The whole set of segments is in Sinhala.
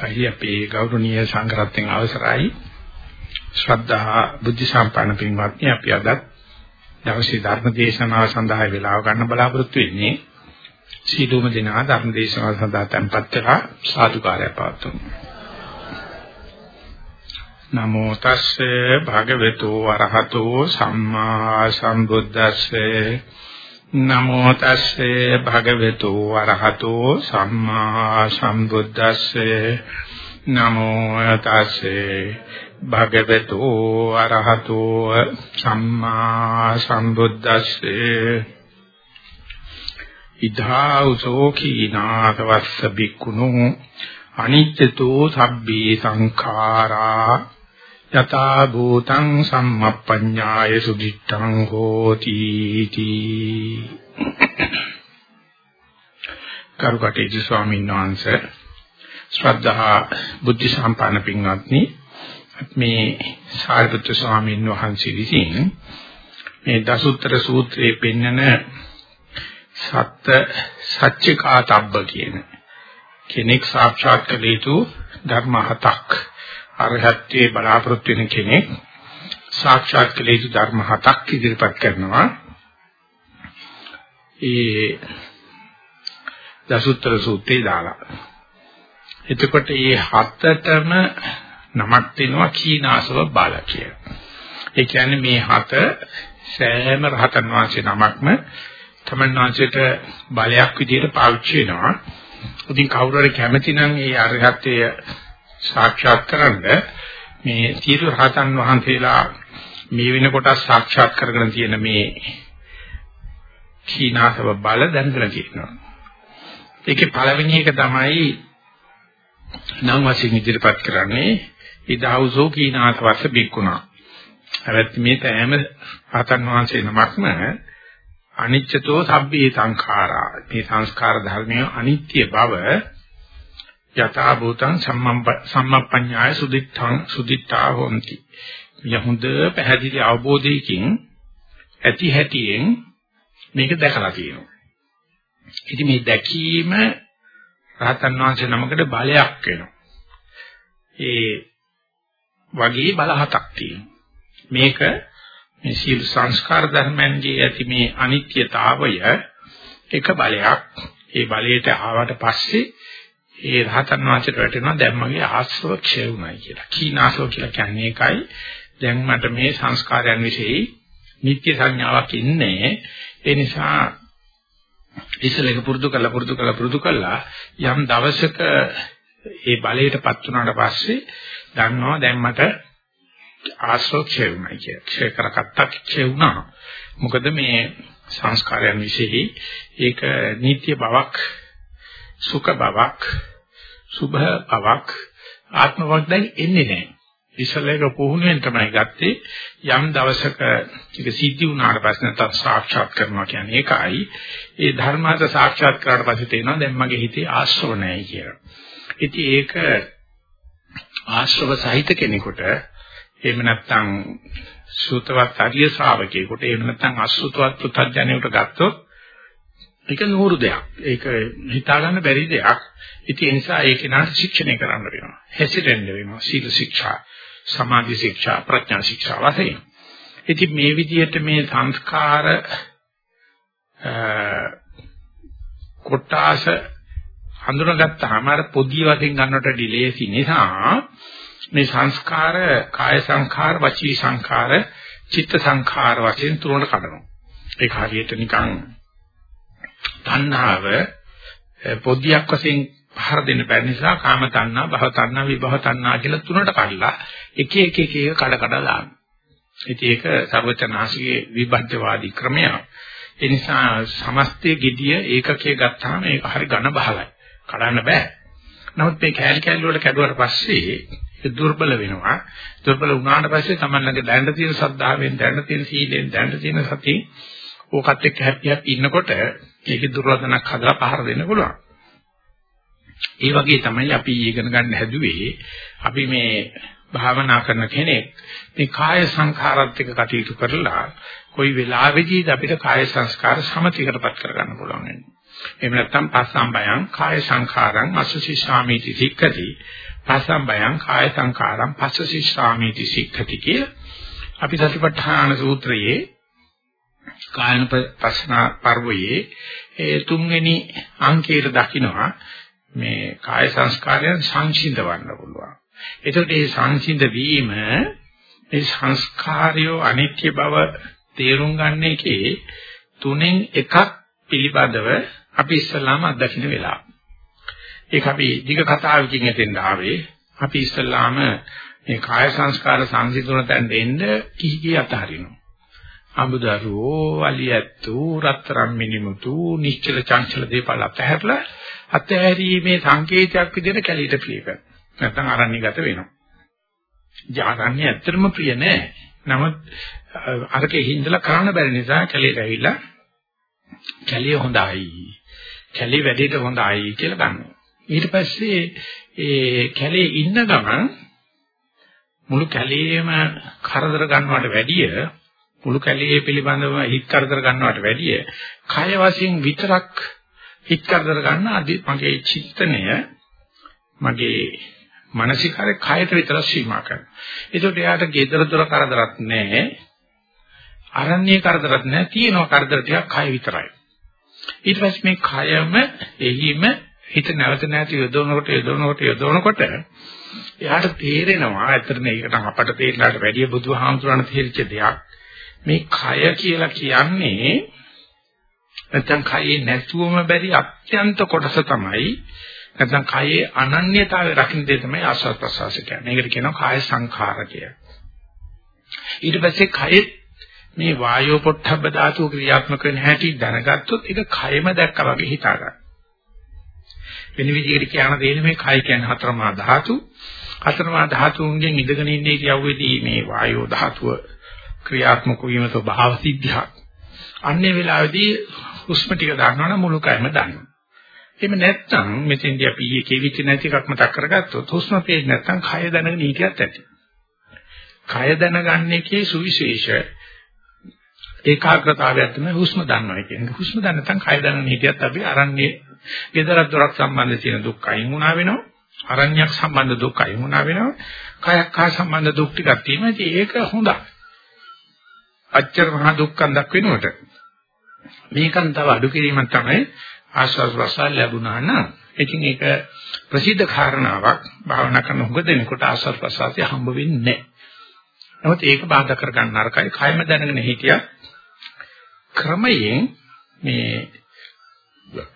සහි අපේ ගෞරවනීය සංඝරත්නයන් අවසරයි. ශ්‍රද්ධා බුද්ධ සම්පන්න පින්වත්නි අපි අද දවසේ ධර්ම දේශනාව සඳහා වේලාව ගන්න බලාපොරොත්තු වෙන්නේ. සීලොම දිනා ධර්ම දේශනාව සඳහා tempත් වෙලා සාදුකාරය පවතුමු නමෝ තස්සේ භගවතු වරහතෝ සම්මා සම්බුද්දස්සේ නමෝ තස්සේ භගවතු වරහතෝ සම්මා සම්බුද්දස්සේ. නමෝ තස්සේ භගවතු වරහතෝ සම්මා සම්බුද්දස්සේ. ඉධාඋසෝ කීනාතවස්ස බික්කුණු අනිච්චතෝ සබ්බේ සංඛාරා. යතා භූතං සම්මප්පඤ්ඤාය සුදිත්තං හෝති තී කරුකටේජි ස්වාමීන් වහන්සේ ශ්‍රද්ධා බුද්ධ සම්පන්න පින්වත්නි මේ සාරිපුත්‍ර ස්වාමීන් වහන්සේ විසින් මේ දසුත්තර සූත්‍රයේ පෙන්නන සත්‍ය සත්‍යකාතබ්බ කියන කෙනෙක් සාක්ෂාත් කළ යුතු ධර්ම හතක් අරහත්ත්වයේ බලාපොරොත්තු වෙන කෙනෙක් සාක්ෂාත් කළ යුතු ධර්ම හතක් ඉදිරිපත් කරනවා. ඒ දසුත්තර සූත්‍රයේ දාලා. එතකොට මේ හතටම නමක් දෙනවා කීනාසව බල කියලා. ඒ කියන්නේ මේ හත සෑම රහතන් වහන්සේ නමක්ම තමන් වහන්සේට බලයක් විදිහට පාවිච්චි වෙනවා. ඉතින් කවුරු හරි කැමති නම් ඒ අරහත්ත්වයේ සාක්ෂාත් කරන්න මේ තීරු රහතන් වහන්සේලා මේ වෙනකොට සාක්ෂාත් කරගෙන තියෙන මේ කීනාසව බල දැනගෙන තියෙනවා. ඒකේ පළවෙනි එක තමයි නම් වශයෙන් ඉදිරිපත් කරන්නේ ඉදාවුසෝ කීනාසවස්ස බික්කුණා. හැබැයි මේ තෑම රහතන් වහන්සේ නමක්ම අනිච්චතෝ සබ්බේ සංඛාරා මේ සංස්කාර ධර්මයේ අනිත්‍ය බව යථා භූතං සම්මප්පඤ්ඤාය සුදිත්තං සුදිත්තා හොಂತಿ. යහොඳ පැහැදිලි අවබෝධයකින් ඇති හැටියෙන් මේක දැකලා තියෙනවා. ඉතින් මේ දැකීම රහතන් වහන්සේ නමකට බලයක් වෙනවා. ඒ වගේ බල හතක් තියෙනවා. මේක මේ සීල සංස්කාර ධර්මයන්ගේ ඇති මේ අනිත්‍යතාවය එක බලයක්. ඒ බලයට ආවට පස්සේ ඒ රහතන් වහන්සේට වැටෙනවා දැන් මගේ ආශ්‍රව ක්ෂය වුණයි කියලා. කීනාසෝ කියලා කියන්නේ ඒකයි. දැන් මට මේ සංස්කාරයන් વિશે නිත්‍ය සංඥාවක් ඉන්නේ. ඒ නිසා ඉස්සලක පුරුදු කළා පුරුදු කළා පුරුදු කළා යම් දවසක ඒ බලයටපත් වුණාට පස්සේ දන්නවා දැන් මට ආශ්‍රව ක්ෂය වුණයි කියලා. ක්ෂය කරකට්ටක් ක්ෂය වුණා. මොකද මේ සංස්කාරයන් વિશે ඒක නිත්‍ය බවක් සුඛ බවක් සුභ බවක් ආත්ම බවක් දැන් එන්නේ නැහැ. ඉස්සලේක පුහුණුවෙන් තමයි ගත්තේ යම් දවසක ඒක සිද්ධි වුණාට පස්සේ නැත්නම් සාක්ෂාත් කරනවා කියන්නේ ඒකයි. ඒ ධර්මාත සාක්ෂාත් කරාට පස්සේ තේනවා දැන් මගේ හිතේ ආශ්‍රව නැහැ කියලා. ඉතින් ඒක ආශ්‍රව සහිත කෙනෙකුට එහෙම නැත්නම් සූතවත් ආර්ය ශ්‍රාවකයෙකුට එහෙම නැත්නම් අසුතවත් පුතඥයෙකුට ගත්තොත් ඒක නూరు දෙයක්. ඒක හිතා ගන්න බැරි දෙයක්. ඉතින් ඒ නිසා ඒක නාට ශික්ෂණය කරන්න වෙනවා. හැසිරෙන්න වෙනවා. සීල ශික්ෂා, සමාධි ශික්ෂා, ප්‍රඥා ශික්ෂා වශයෙන්. ඉතින් මේ විදිහට මේ සංස්කාර කොටාස හඳුනාගත්තාම අර පොඩි වශයෙන් ගන්නට ඩිලේසි නිසා මේ සංස්කාර කාය සංඛාර, වචී සංඛාර, චිත්ත සංඛාර වශයෙන් තුනට කඩනවා. ඒක හරියට නිකන් තණ්හාව පොදියක් වශයෙන් පහර දෙන්න බැරි නිසා කාම තණ්හා, භව තණ්හා, විභව තණ්හා කියලා තුනට කඩලා එක එක එක එක කඩ කඩ දානවා. ඉතින් ඒක සර්වචනාසිකේ විභජ්‍යවාදී ක්‍රමය. ඒ නිසා සමස්තයේ gediya ඒකකයේ ගත්තාම ඒක හරි ඝන බහලයි. කඩන්න බෑ. නමුත් මේ කෑලි කෑලි වල කැඩුවට පස්සේ ඒක දුර්බල වෙනවා. දුර්බල වුණාට පස්සේ Taman ළඟ දැනට තියෙන සද්ධාවෙන්, දැනට තියෙන සීලෙන්, දැනට තියෙන සතියෙන් ඕකත් එක්ක හැපි හැපි ඉන්නකොට ඒකේ දුර්වලතනක් හදලා පහර දෙන්න පුළුවන්. ඒ වගේ තමයි අපි ඉගෙන ගන්න හැදුවේ අපි මේ භාවනා කරන කෙනෙක් මේ කාය සංඛාරات එක්ක කටයුතු කරලා කොයි වෙලාවෙදීද අපිට කාය සංස්කාර සමතිකටපත් කරගන්න පුළුවන් වෙන්නේ. එහෙම නැත්නම් පස්සම්බයං කාය සංඛාරං අසුසිස්සාමීති සික්ඛති. පස්සම්බයං කාය සංඛාරං පස්සසිස්සාමීති සික්ඛති කිය. අපි සතිපට්ඨාන සූත්‍රයේ කායන ප්‍රශ්න පර්වයේ ඒ තුන්වෙනි අංකයට දකින්නවා මේ කාය සංස්කාරයන් සංසිඳවන්න පුළුවන්. එතකොට මේ සංසිඳ වීම මේ සංස්කාරය අනිත්‍ය බව තේරුම් ගන්න එකේ තුනෙන් එකක් පිළිබඳව අපි ඉස්සල්ලාම අත්දකින්න වෙලා. ඒක අපි දිග කතාවකින් හිතෙන් ආවේ. අපි ඉස්සල්ලාම මේ කාය සංස්කාර සංසිඳුන තැනට එන්න කිහි කී අතහරිනවා. අඹදරුවෝ අලියැත්තු රත්තරන් මිනිමුතු නිශ්චල චංචල දේපල අතහැරලා අතහැරීමේ සංකේතයක් විදිහට කැලීට ප්‍රිය කරනවා. නැත්නම් අරණ්‍යගත වෙනවා. ජාගන්නේ ඇත්තටම ප්‍රිය නෑ. නමුත් අරකේ හිඳලා කරන්න බැරි නිසා කැලේට ඇවිල්ලා කැලිය හොඳයි. කැලේ වැඩේට හොඳයි කියලා ගන්නවා. ඊට පස්සේ ඒ කැලේ ඉන්න ගමන් මුළු කැලේම කරදර ගන්නවට වැඩිය මුළු කැලේ පිළිබඳව හිත කරදර ගන්නවට වැඩිය කය වශයෙන් විතරක් හිත කරදර ගන්න මගේ චිත්තනය මගේ මානසිකාරේ කයට විතර සීමා කරනවා. ඒකට එයාට gedara dora කරදරත් නැහැ. අරණ්‍ය කරදරත් නැහැ. තියෙනවා කරදර ටිකක් කය විතරයි. ඊට පස්සේ මේ කයම එහිම හිත නැවත නැති යොදවනකොට යොදවනකොට යොදවනකොට එයාට තේරෙනවා ඇත්තටම ඒකට අපට තේරෙනාට වැඩිය බුදුහාමුදුරණ තේරිච්ච දෙයක් මේ කය කියලා කියන්නේ නැත්නම් කයේ නැතුවම බැරි අත්‍යන්ත කොටස තමයි නැත්නම් කයේ අනන්‍යතාවය රකින්න දේ තමයි ආස්වාද ප්‍රසවාස කියන්නේ. මේකට කියනවා කාය සංඛාරකය. ඊට පස්සේ කයේ මේ වායෝ පොට්ටබ්බ ධාතුව ක්‍රියාත්මක වෙන හැටි දැනගත්තොත් ඒක කයම දැක්කා වගේ හිතා ගන්න. වෙන විදිහකට කියන දෙන්නේ මේ කය කියන්නේ හතරමා ධාතු. හතරමා ධාතුන්ගෙන් ඉඳගෙන ඉන්නේ කියවෙදී මේ වායෝ ධාතුව ක්‍රියාත්මක වීම ස්වභාව සිද්ධියක්. අන්නේ වෙලාවේදී හුස්ම ටික ගන්නවනම් මුළු කයම දන්නවා. එහෙම නැත්නම් මෙතෙන්දී අපි ඊයේ කෙවිච්ච නැති එකක් මතක් කරගත්තොත් හුස්ම පේන්නේ නැත්නම් කය දැනගෙන හිටියත් ඇති. කය දැනගන්න එකේ සුවිශේෂ ඒකාග්‍රතාවයක් තමයි හුස්ම දන්නවා කියන්නේ. හුස්ම දන්න නැත්නම් කය දැනගෙන හිටියත් අපි අරන්නේ ගෙදරක් දොරක් සම්බන්ධ තියෙන දුක් අයින් වුණා වෙනවා. අරණ්‍යයක් සම්බන්ධ දුක් අයින් වුණා වෙනවා. කයක් හා සම්බන්ධ දුක් ටිකක් තියෙනවා. ඉතින් ඒක හොඳයි. අච්චර මහා දුක්ඛන් දක්වනකොට මේකන් තව අඩු කිරීමක් තමයි ආස්වාද ප්‍රසාර ලැබුණා නම් ඉතින් ඒක ප්‍රසිද්ධ කාරණාවක් භාවනා කරන හුඟ දෙනකොට ආස්වාද ප්‍රසාරය හම්බ වෙන්නේ නැහැ. නමුත් ඒක බාධා කර ගන්න නරකයි. කයම දැනගෙන හිටියා ක්‍රමයෙන් මේ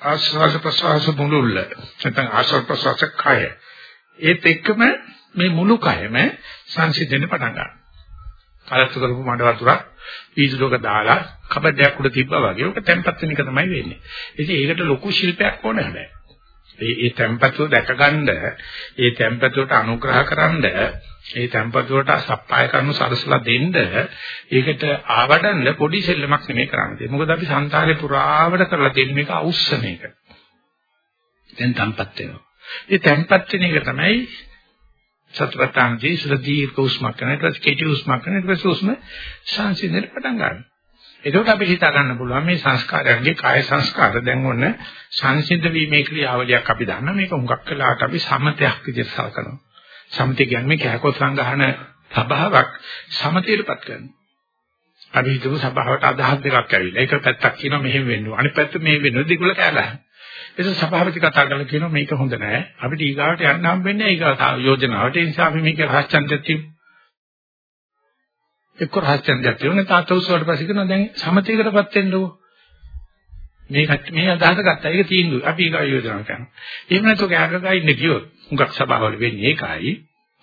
ආස්වාද ප්‍රසවාස මුලුල්ල නැත්නම් ආස්වාද ප්‍රසවාස කය ඒත් එක්කම මේ මුළු කයම සංසිඳෙන්න පටන් ගන්නවා. කලත්තු කරපු මඩ වතුරක් වීදුරුවක දාලා කබඩයක් උඩ තිබ්බා වගේ ඔක තැම්පත් වෙන එක තමයි වෙන්නේ. ඉතින් ඒකට ලොකු ශිල්පයක් ඕන හැබැයි. ඒ ඒ තැම්පතුව දැකගන්න, ඒ තැම්පතුවට අනුග්‍රහ කරන්න, ඒ තැම්පතුවට සප්පාය කරනු සරසලා දෙන්න, ඒකට ආවඩන්න පොඩි සෙල්ලමක් නෙමෙයි කරන්නේ. මොකද අපි සංසාරේ පුරාවට කරලා තියෙන මේක අවශ්‍ය මේක. දැන් තැම්පත් වෙනවා. ඒ තැම්පත් වෙන එක තමයි සතරතාන්දී සුදීර්ඝ උස්මක් කරන ඊට පස්සේ කෙටි උස්මක් කරන ඊට පස්සේ උස්ම සංසිඳෙන්න පටන් ගන්නවා. එතකොට අපි හිතා ගන්න පුළුවන් මේ සංස්කාරයන්ගේ කාය සංස්කාර දැන් ඔන්න සංසිඳ වීමේ ක්‍රියාවලියක් අපි දන්නා මේක හුඟක් වෙලාවට අපි සමතයක් විදිහට සලකනවා. සමතය කියන්නේ කෑකොත් සංගහන සබාවක් සමතේටපත් කරනවා. අපි හිතමු සබාවට අදහස් දෙකක් ඇවිල්ලා. ඒක පැත්තක් කියනවා මෙහෙම වෙන්න ඕන. අනිත් පැත්ත මෙහෙම වෙන්න ඕන. දෙකල කෑගහන. ඒක සභාපති කතා කරලා කියනවා මේක හොඳ නෑ. අපිට ඊගාවට යන්න හම්බෙන්නේ ඊගා යෝජනාවට. ඒ නිසා අපි මේක රහස්චන්දයක් තියමු. එක්ක රහස්චන්දයක් තියමු. නැත්නම් අතවුස්සුවට පස්සේ කියනවා දැන් සමතේකටපත් වෙන්නකෝ. මේකට මේ අදහස ගත්තා. ඒක තීන්දුව. අපි ඊගා යෝජනා කරනවා. එහෙම නැත්නම් කෑගහලා ඉන්න ගියොත් හුඟක් සභාවල වෙන්නේ ඒකයි.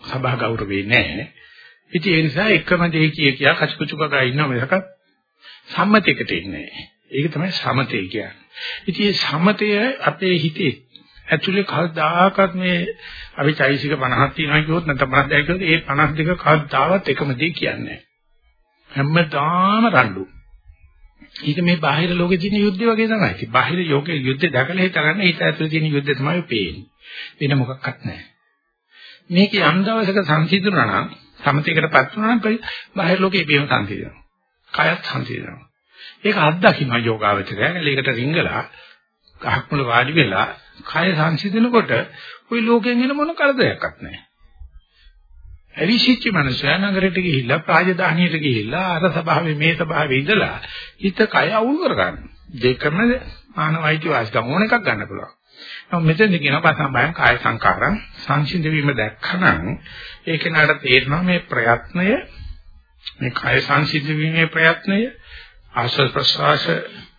සභා ගෞරවේ නෑ. ඉතින් ඒ නිසා එකම දෙය කිය කියා කචුකුචු කරලා ඉන්නව මිසක සම්මතයකට ඉන්නේ නෑ. ඒක තමයි සමතය කියන්නේ. ඉතින් මේ සමතය අපේ හිතේ ඇතුලේ කවදාකවත් මේ අපි චෛසික 50ක් තියෙනවා කිව්වොත් නැත්නම් 52 කිව්වොත් ඒ 52 කවදාවත් එකම දේ කියන්නේ හැමදාම රණ්ඩු. ඒක මේ බාහිර ලෝකේ තියෙන යුද්ධය වගේ තමයි. ඉතින් බාහිර යෝගේ යුද්ධය දැකලා හිතගන්න හිත ඇතුලේ තියෙන යුද්ධය තමයි පේන්නේ. වෙන මොකක්වත් නැහැ. මේක යම් දවසක සංසිඳුණා නම් සමතේකටපත් වුණා නම් බාහිර ලෝකේ ඉබේම සංසිඳනවා. කයත් සංසිඳනවා. ඒක අත්දකින්න යෝගාවචරය. ඒකට රිංගලා ගහක් මුල වාඩි වෙලා කය සංසිඳනකොට ওই ලෝකයෙන් එන මොන කරදරයක්වත් නැහැ. ඇවිසිච්ච මනුස්සයා නගරයට ගිහිල්ලා ප්‍රාජධානියට ගිහිල්ලා අර සභාවේ මේ සභාවේ ඉඳලා හිත කය අවුල් කරගන්න. දෙකම මානවයිති වාසිකම් ඕන එකක් ගන්න පුළුවන්. නමුත් මෙතෙන්ද කියනවා පසම්බයං කාය සංකාරං සංසිඳ වීම දැක්කනම් ඒක නඩ තේරෙනවා මේ ප්‍රයත්නය මේ කාය සංසිඳ වීමේ ප්‍රයත්නය ආශ්වාස ප්‍රශ්වාස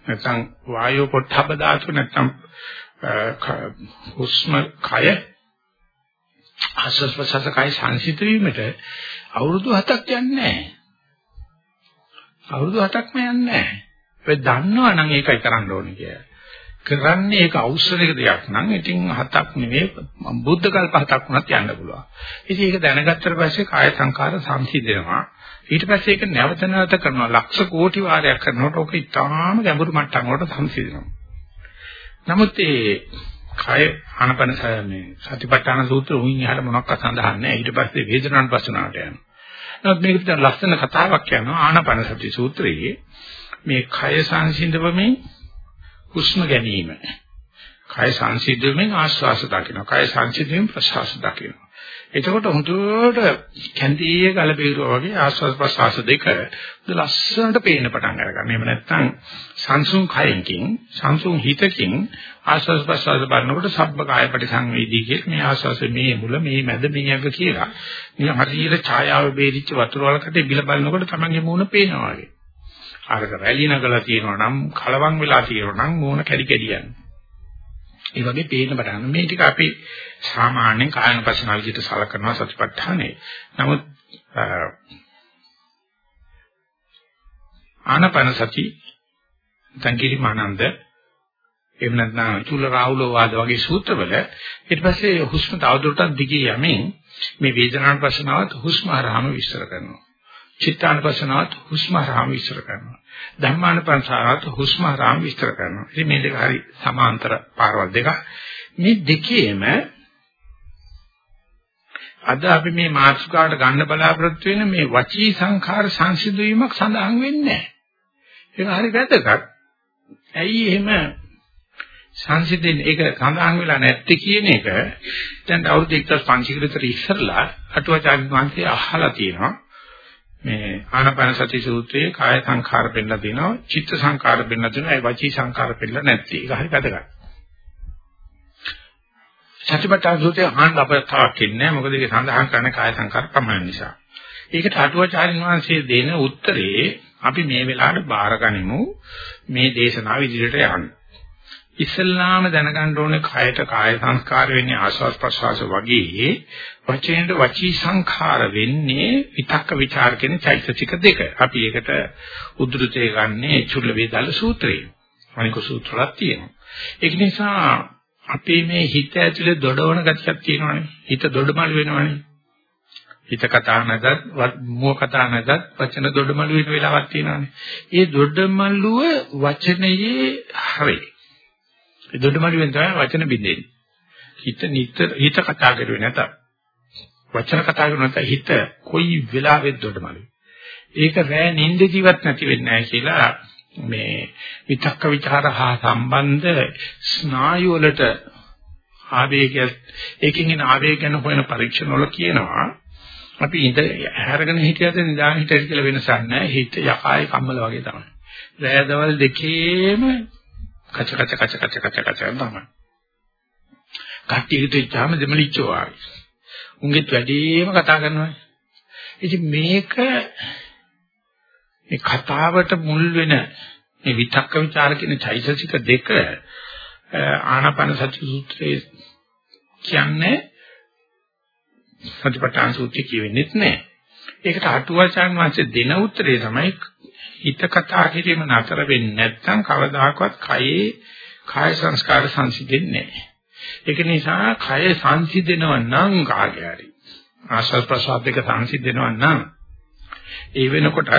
නැත්නම් වායෝ පොට්ටබ ධාතු නැත්නම් හුස්ම කය ආශ්වාස ප්‍රශ්වාස කය සංසිඳ වීමට අවුරුදු 7ක් යන්නේ නැහැ. අවුරුදු 7ක්ම යන්නේ නැහැ. ඔය දන්නවනම් ඒකයි කරන්න ඕනේ කියලා. කරන්නේ ඒක අවශ්‍යක දෙයක් නම් ඉතින් හතක් නෙවෙයි බුද්ධ කල්ප හතක් වුණත් යන්න පුළුවන්. ඉතින් ඒක දැනගත්තට පස්සේ කාය සංකාර සංසිඳෙනවා. ඊට පස්සේ ඒක නැවත නැවත කරනවා. ලක්ෂ කෝටි වාරයක් කරනකොට ඔක ඉතාම ගැඹුරු මට්ටම් වලට සංසිඳෙනවා. නමුත් ඒ කය ආනපන මේ සතිපට්ඨාන සූත්‍ර උන් එහාට මොනක්වත් සඳහන් නැහැ. ඊට පස්සේ වේදනාන් පස්සනාවට යනවා. නමුත් මේක විතර ලස්සන කතාවක් යනවා ආනපන සති සූත්‍රයේ මේ කය සංසිඳවමින් හුස්ම ගැනීම. කය සංසිද්ධුවෙන් ආශ්වාස දකින්න. කය සංසිද්ධුවෙන් ප්‍රශ්වාස දකින්න. එතකොට හුදුට කැන්දියේ ගල බීරුවා වගේ ආශ්වාස ප්‍රශ්වාස දෙක ලස්සනට පේන්න පටන් අරගන්න. එහෙම නැත්නම් සංසුන් කයකින් සංසුන් හිතකින් ආශ්වාස ප්‍රශ්වාස බලනකොට සබ්බ කාය පරිසංවේදී කියලා මේ ආශ්වාස මේ මුල මේ මැද මේ අග කියලා. නිකන් හරියට ඡායාව බේරිච්ච වතුර වලකට බිල බලනකොට තමන්ගේ මූණ පේනවා වගේ. අරක රැලි නගලා තියෙනවා නම් කලවම් වෙලා තියෙනවා නම් මූණ කැඩි කැඩි යනවා. ඒ වගේ පේන්න පටන් මේ ටික අපි සාමාන්‍යයෙන් කායනපසනාව විදිහට සලකනවා සතිපට්ඨානේ. නමුත් ආනපන සති තංකිරි මානන්ද එහෙම නැත්නම් චුල්ල රාහුල වාද වගේ සූත්‍රවල ඊට පස්සේ හුස්ම තවදුරටත් දිගේ යමින් මේ වේදනානුපස්සනාවත් හුස්ම හරහාම විස්තර කරනවා. චිත්තානුපස්සනාවත් හුස්ම හරහාම විස්තර කරනවා. ධම්මානුපස්සනාවත් හුස්ම හරහාම විස්තර කරනවා. ඉතින් මේ දෙක හරි සමාන්තර පාරවල් දෙක. මේ දෙකේම අද අපි මේ මාතෘකාවට ගන්න බලාපොරොත්තු වෙන මේ වචී සංඛාර සංසිද්ධ වීමක් සඳහන් වෙන්නේ නැහැ. ඒක හරි වැදගත්. ඇයි එහෙම සංසිද්ධෙන්නේ ඒක සඳහන් වෙලා නැත්තේ කියන එක දැන් අවුරුදු 1500 කට ඉස්සරලා අටුවාචාර්ය වංශය අහලා තියෙනවා. මේ ආනාපාන සති සූත්‍රයේ කාය සංඛාර පෙන්නලා දෙනවා චිත්ත සංඛාර පෙන්නලා දෙනවා ඒ වචී සංඛාර පෙන්නලා නැති ඒක හරි වැදගත් සතිපට්ඨාන සූත්‍රයේ ආන්න අපතාවක් ඉන්නේ මොකද ඒක සඳහන් කරන කාය සංඛාර ප්‍රමාණ නිසා ඒකට අටුවාචාරින් වහන්සේ දෙන උත්තරේ අපි මේ වෙලාවට බාරගනිමු මේ දේශනාව ඉදිරියට යන්න ඉස්ලාම දැනගන්න ඕනේ කයට කාය සංස්කාර වෙන්නේ ආස්වාද ප්‍රසවාස වගේ වචනෙට වචී සංඛාර වෙන්නේ විතක්ක ਵਿਚාර කියන චෛතසික දෙක. අපි ඒකට උද්දෘතය ගන්නේ චුල්ල වේදාල සූත්‍රයේ. අනික සූත්‍රයක් තියෙනවා. ඒක නිසා අපේ මේ හිත ඇතුලේ දොඩවන ගතියක් තියෙනවානේ. හිත දොඩමළු වෙනවානේ. හිත කතා නැදත් මුව කතා නැදත් වචන දොඩමළු වෙන වෙලාවක් තියෙනවානේ. ඒ දොඩමළුව වචනයේ හරේ ඒ දොඩමඩුවෙන් තමයි වචන බින්දෙන්නේ. හිත නිතර හිත කතා කරුවේ නැත. වචන කතා කරුවේ නැත හිත කොයි වෙලාවෙත් දොඩමඩුවේ. ඒක රෑ නිින්ද ජීවත් නැති වෙන්නේ නැහැ කියලා මේ විතක්ක ਵਿਚාර හා සම්බන්ධ ස්නායු වලට ආවේගය ඒකින් එන ආවේග ගැන හොයන පරීක්ෂණ වල කියනවා අපි ඉඳ හැරගෙන හිටියද නිදාගෙන හිටියද කියලා වෙනසක් නැහැ හිත යකායි කම්මල වගේ තමයි. රෑ දවල් දෙකේම කච කච කච කච කච කච තමයි. කට්ටිය හිතුවාම දෙමලිච්චෝ ආවේ. උන්ගෙත් වැඩිම කතා කරනවා. ඉතින් මේක මේ කතාවට මුල් වෙන මේ විතක්ක ਵਿਚාර කියන චෛතසික දෙක ආනාපාන සති සූත්‍රයේ කියන්නේ සතිපට්ඨාන සූත්‍රය කියවෙන්නේ නැහැ. ඒකට අටුවාචාන් වහන්සේ දෙන උත්තරේ තමයි හිත කතා කිරීම නතර වෙන්නේ නැත්නම් කවදාකවත් කයේ කාය සංස්කාර සංසිඳෙන්නේ නැහැ. ඒක නිසා කය සංසිඳෙනව නම් කාගේ හරි ආශ්වාස ප්‍රශ්වාස දෙක සංසිඳෙනව නම් ඒ වෙනකොට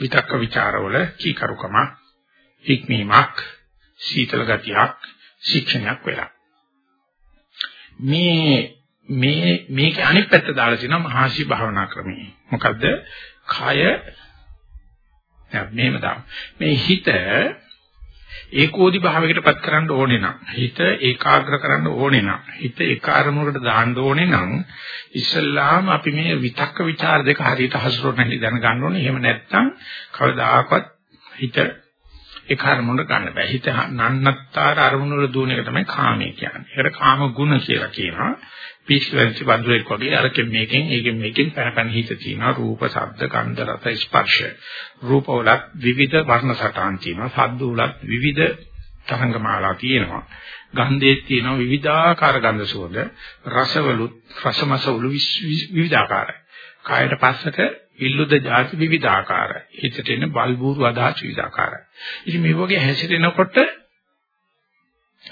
විතක්ක ਵਿਚාරවල කීකරුකම හික්මීමක් සීතල ගතියක් ශික්ෂණයක් වෙලා. මේ මේ මේක අනිත් පැත්ත දාලා තිනවා මහාශි භාවනා ක්‍රමයේ. මොකද්ද? කය මෙහෙම දාමු. මේ හිත ඒකෝදි භාවයකටපත් කරන්න ඕනේ නම් හිත ඒකාග්‍ර කරන්න ඕනේ නම් හිත එක අරමුණකට දාන්න ඕනේ නම් ඉස්සල්ලාම අපි මේ විතක්ක ਵਿਚාර දෙක හරියට හසුරුවන්න හැටි දැනගන්න ඕනේ. එහෙම නැත්නම් කවදාකවත් හිත ඒක අරමුණ ගන්න බෑ. හිත නන්නත්තර අරමුණ වල දුවන එක තමයි කාමය කියන්නේ. ඒකට කාම ගුණ කියලා කියනවා. පිස්වැන්සි බඳුරෙක් වගේ අරකින් මේකෙන් ඒකෙන් මේකෙන් පැනපැන හිත තියෙනවා. රූප, ශබ්ද, ගන්ධ, රස, ස්පර්ශ. රූප වලත් විවිධ වර්ණ සටහන් තියෙනවා. ශබ්ද වලත් විවිධ තරංගමාලා තියෙනවා. ගන්ධයේ තියෙනවා විවිධාකාර ගන්ධ සුවඳ. රසවලුත් රසමසවලු විවිධාකාරයි. කායයට පස්සට විල්ලුද ಜಾති විවිධාකාරයි. හිතට එන බල්බూరు අදහස් විවිධාකාරයි. ඉතින් මේ වගේ හැසිරෙනකොට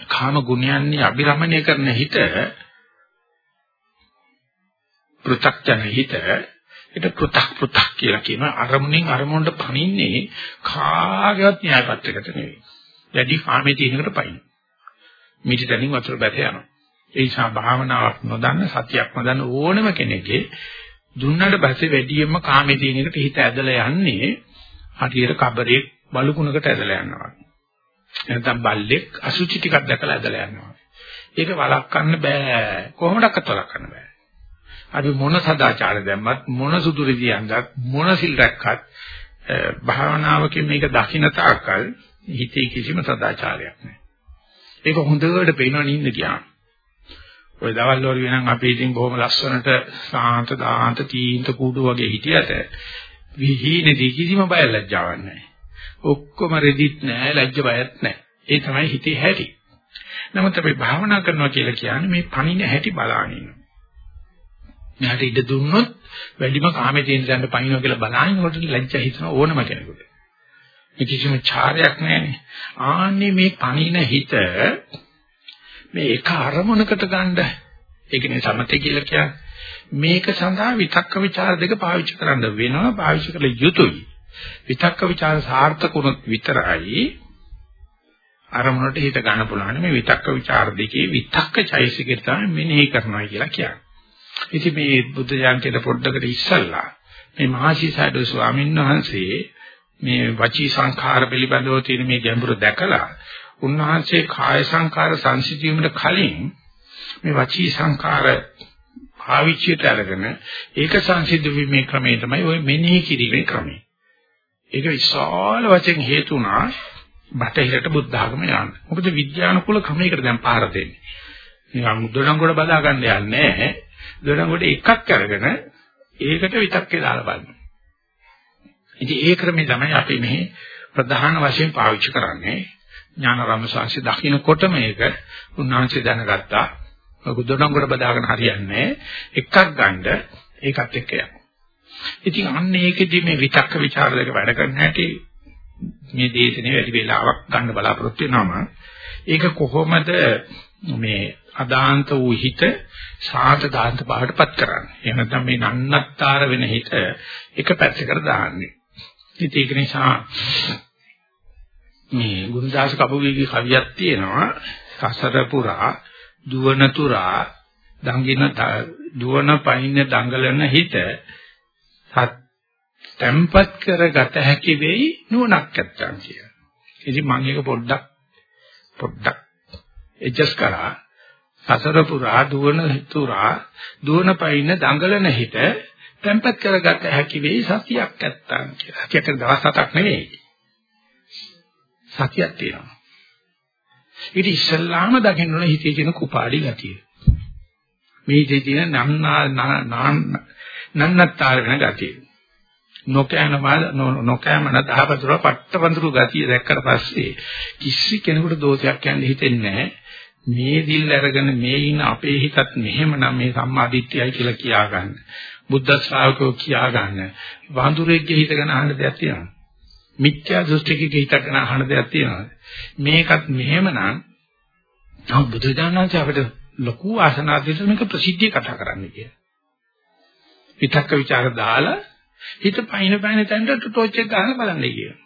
කාම ගුණයන්හි අභිරමණය කරන හිත පෘථක්ජන හිත ඒක පෘථක් පෘථක් කියලා කියන අරමුණෙන් අරමුණට පනින්නේ කාගේවත් න්‍යායපත්‍රයකට නෙවෙයි. දැඩි කාමයේ තියෙනකට පයින්. මිටි දැනින් වතුර බැස යනවා. ඒ නිසා භාවනාවක් නොදන්න සතියක් නොදන්න ඕනම කෙනෙක්ගේ දුන්නට පස්සේ වැඩියෙන්ම කාමයේ තියෙන එකට හිත ඇදලා යන්නේ හරියට කබරේ බලුකුණකට ඇදලා යනවා. නැත්නම් බල්ලෙක් අසුචි ටිකක් දැකලා ඇදලා යනවා. ඒක වළක්වන්න බෑ. කොහොමඩක්වත් වළක්වන්න බෑ. අපි මොන සදාචාර දැම්මත් මොන සුදුරි කියනවත් මොන සිල් රැක්කත් භාවනාවකින් මේක දකින්න තාක්කල් හිතේ කිසිම සදාචාරයක් නැහැ. ඒක හොඳට පේනවා නින්ද කියනවා. ওই දවල් වල වෙනනම් අපි ඉතින් බොහොම ලස්සනට සාන්ත දාන්ත තීන්ත කූඩු වගේ හිටියට විහීනදී කිසිම බය ලැජ්ජාවක් නැහැ. ඔක්කොම රෙදිත් නැහැ ලැජ්ජ බයත් නැහැ. ඒ තමයි හිතේ හැටි. නමුත් අපි භාවනා කරනවා කියලා කියන්නේ මේ පණින හැටි බලාගෙන ඉන්නවා. මෙයාට ඉඩ දුන්නොත් වැඩිම කාමේ තියෙන දැනට පනිනවා කියලා බලනකොට ලැජ්ජා හිතන ඕනම කෙනෙකුට. මේ කිසිම චාරයක් නැහැනේ. ආන්නේ මේ පනින හිත මේ එක අරමුණකට ගන්න. ඒ කියන්නේ සමතේ කියලා කියන්නේ මේක සඳහා විතක්ක ਵਿਚාර දෙක පාවිච්චි කරන්න වෙනවා පාවිච්චි කළ යුතුයි. විතක්ක ਵਿਚාර සාර්ථක වුණොත් විතරයි අරමුණට හිත ගන්න පුළුවන්. මේ විතක්ක ਵਿਚාර දෙකේ විතක්ක චෛසිකේ තමයි මෙනෙහි කරනවා කියලා කියන්නේ. ඉතින් මේ බුද්ධ ඥානයේ පොඩ්ඩකට ඉස්සල්ලා මේ මහසි සයිඩෝ ස්වාමීන් වහන්සේ මේ වචී සංඛාර පිළිබඳව තියෙන මේ ගැඹුර දැකලා උන්වහන්සේ කාය සංකාර සංසිඳීමට කලින් මේ වචී සංකාර පාවිච්චියට අරගෙන ඒක සංසිද්ධ වීමේ ක්‍රමය තමයි ওই මෙනෙහි කිරීමේ ක්‍රමය. ඒක විශාල වශයෙන් හේතුණා බටහිරට බුද්ධ ආගම යන්න. මොකද විද්‍යානුකූල ක්‍රමයකට දැන් පාර දෙන්නේ. නිකන් දොඩංගොඩ බදා ගන්න යන්නේ නැහැ. දොඩංගොඩ එකක් අරගෙන ඒකට විතක්කේ දාලා බලන්න. ඉතින් ඒ ක්‍රමය තමයි අපි මෙහි ප්‍රධාන වශයෙන් පාවිච්චි කරන්නේ. ඥානාරාම ශාස්ත්‍රය දකින්නකොට මේක උන්වහන්සේ දැනගත්තා. බුදුඩංගොඩ බදාගෙන හරියන්නේ එකක් ගන්න ඒකත් එක්ක යනවා. ඉතින් අන්න ඒකෙදි මේ විතක්ක ਵਿਚාර දෙක වැඩ කරන හැටි මේ දේශනේ වැඩි වෙලාවක් ගන්න බලාපොරොත්තු වෙනවා. ඒක කොහොමද මේ අදාන්ත වූ හිත සාත දාන්ත බවටපත් කරන්නේ. එහෙම නැත්නම් මේ නන්නත්තර වෙන හිත එක පැත්තකට දාන්නේ. ඉතින් ඒක නිසා මේ ගුරුදාස කපුගේගේ කවියක් තියෙනවා සසර පුරා දුවන තුරා දඟින දුවන පයින් දඟලන හිත සත් tempat කරගත හැකි වෙයි නුවණක් නැත්තම් කිය. ඉතින් මම ඒක පොඩ්ඩක් පොඩ්ඩක් එජස් කරා සසර පුරා දුවන තුරා දුවන පයින් දඟලන හිත tempat කරගත හැකි වෙයි සතියක් නැත්තම් කියලා. සතියට දවස් හතක් නෙවෙයි. සතියක් තියෙනවා. ඊට ඉස්සල්ලාම දකින්න ඕන හිතේ තියෙන කුපාඩි ගතිය. මේ හිතේ තියෙන නන්නා නන්නත්තර වෙන ගතිය. නොකෑන නොකෑමන දහවතුර පට්ටවඳුරු ගතිය දැක්කට පස්සේ කිසි කෙනෙකුට දෝෂයක් කියන්නේ හිතෙන්නේ නැහැ. මේ දිල් අරගෙන මේ ඉන්න අපේ හිතත් මෙහෙමනම් මේ සම්මාදිට්ඨියයි කියලා කියා ගන්න. බුද්ධ ශ්‍රාවකෝ කියා ගන්න. වඳුරෙක්ගේ හිත ගැන අහන්න දෙයක් තියෙනවා. මිත්‍යා දෘෂ්ටිකක හිතගෙන අහන දෙයක් තියෙනවා. මේකත් මෙහෙමනම් නම් බුදුදානන්ත අපිට ලොකු ආසනාදීට මේක ප්‍රසිද්ධිය කතා කරන්න කියලා. විතක්ක ਵਿਚාර දාලා හිත පයින් පයින් තැනට ටෝච් එක ගහලා බලන්නේ කියලා.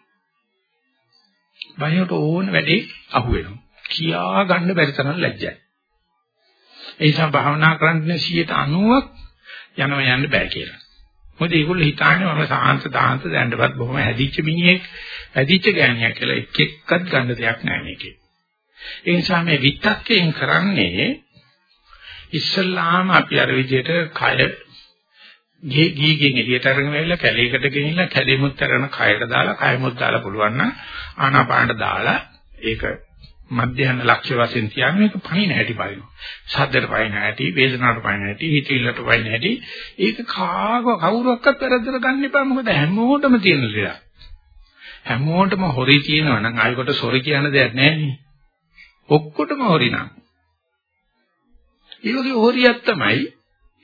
බයයට ඕන වැඩේ අහු වෙනවා. කියා ගන්න බැරි තරම් ලැජ්ජයි. ඒ නිසා භාවනා කරන්නේ 90ක් යනවා යන්න බෑ කියලා. මොකද ඒගොල්ලෝ හිතන්නේ මම සාන්ත දාන්ත දැන්නවත් බොහොම හැදිච්ච මිනිහෙක් ඇදිච්ච ගෑණියක් කියලා එක එක්කත් ගන්න දෙයක් නැහැ මේකේ. ඒ නිසා මේ විතක්කයෙන් කරන්නේ ඉස්සල්ලාම අපි අර විදිහට කය ගීගෙන් එළියට අරගෙන ඇවිල්ලා කැලේකට ගෙනිල්ලා කැලෙමුත් අරගෙන කයට දාලා කයමුත් දාලා පුළුවන් නම් ආනාපානට දාලා ඒක මධ්‍යහන ලක්ෂ්‍ය වශයෙන් තියාගෙන මේක පණින හැටි බලනවා. ශබ්දයට පයින් හැටි, වේදනාවට පයින් හැටි, හිතවිල්ලට පයින් හැටි. ඒක කාව කවුරක්වත් වැරද්දට ගන්න එපා. මොකද හැමෝටම තියෙන ලෙඩ. හැමෝටම හොරි කියනවා නම් ආයෙකට සොරි කියන දෙයක් නැහැ නේ. ඔක්කොටම හොරි නම්. ඒ වගේ හොරියක් තමයි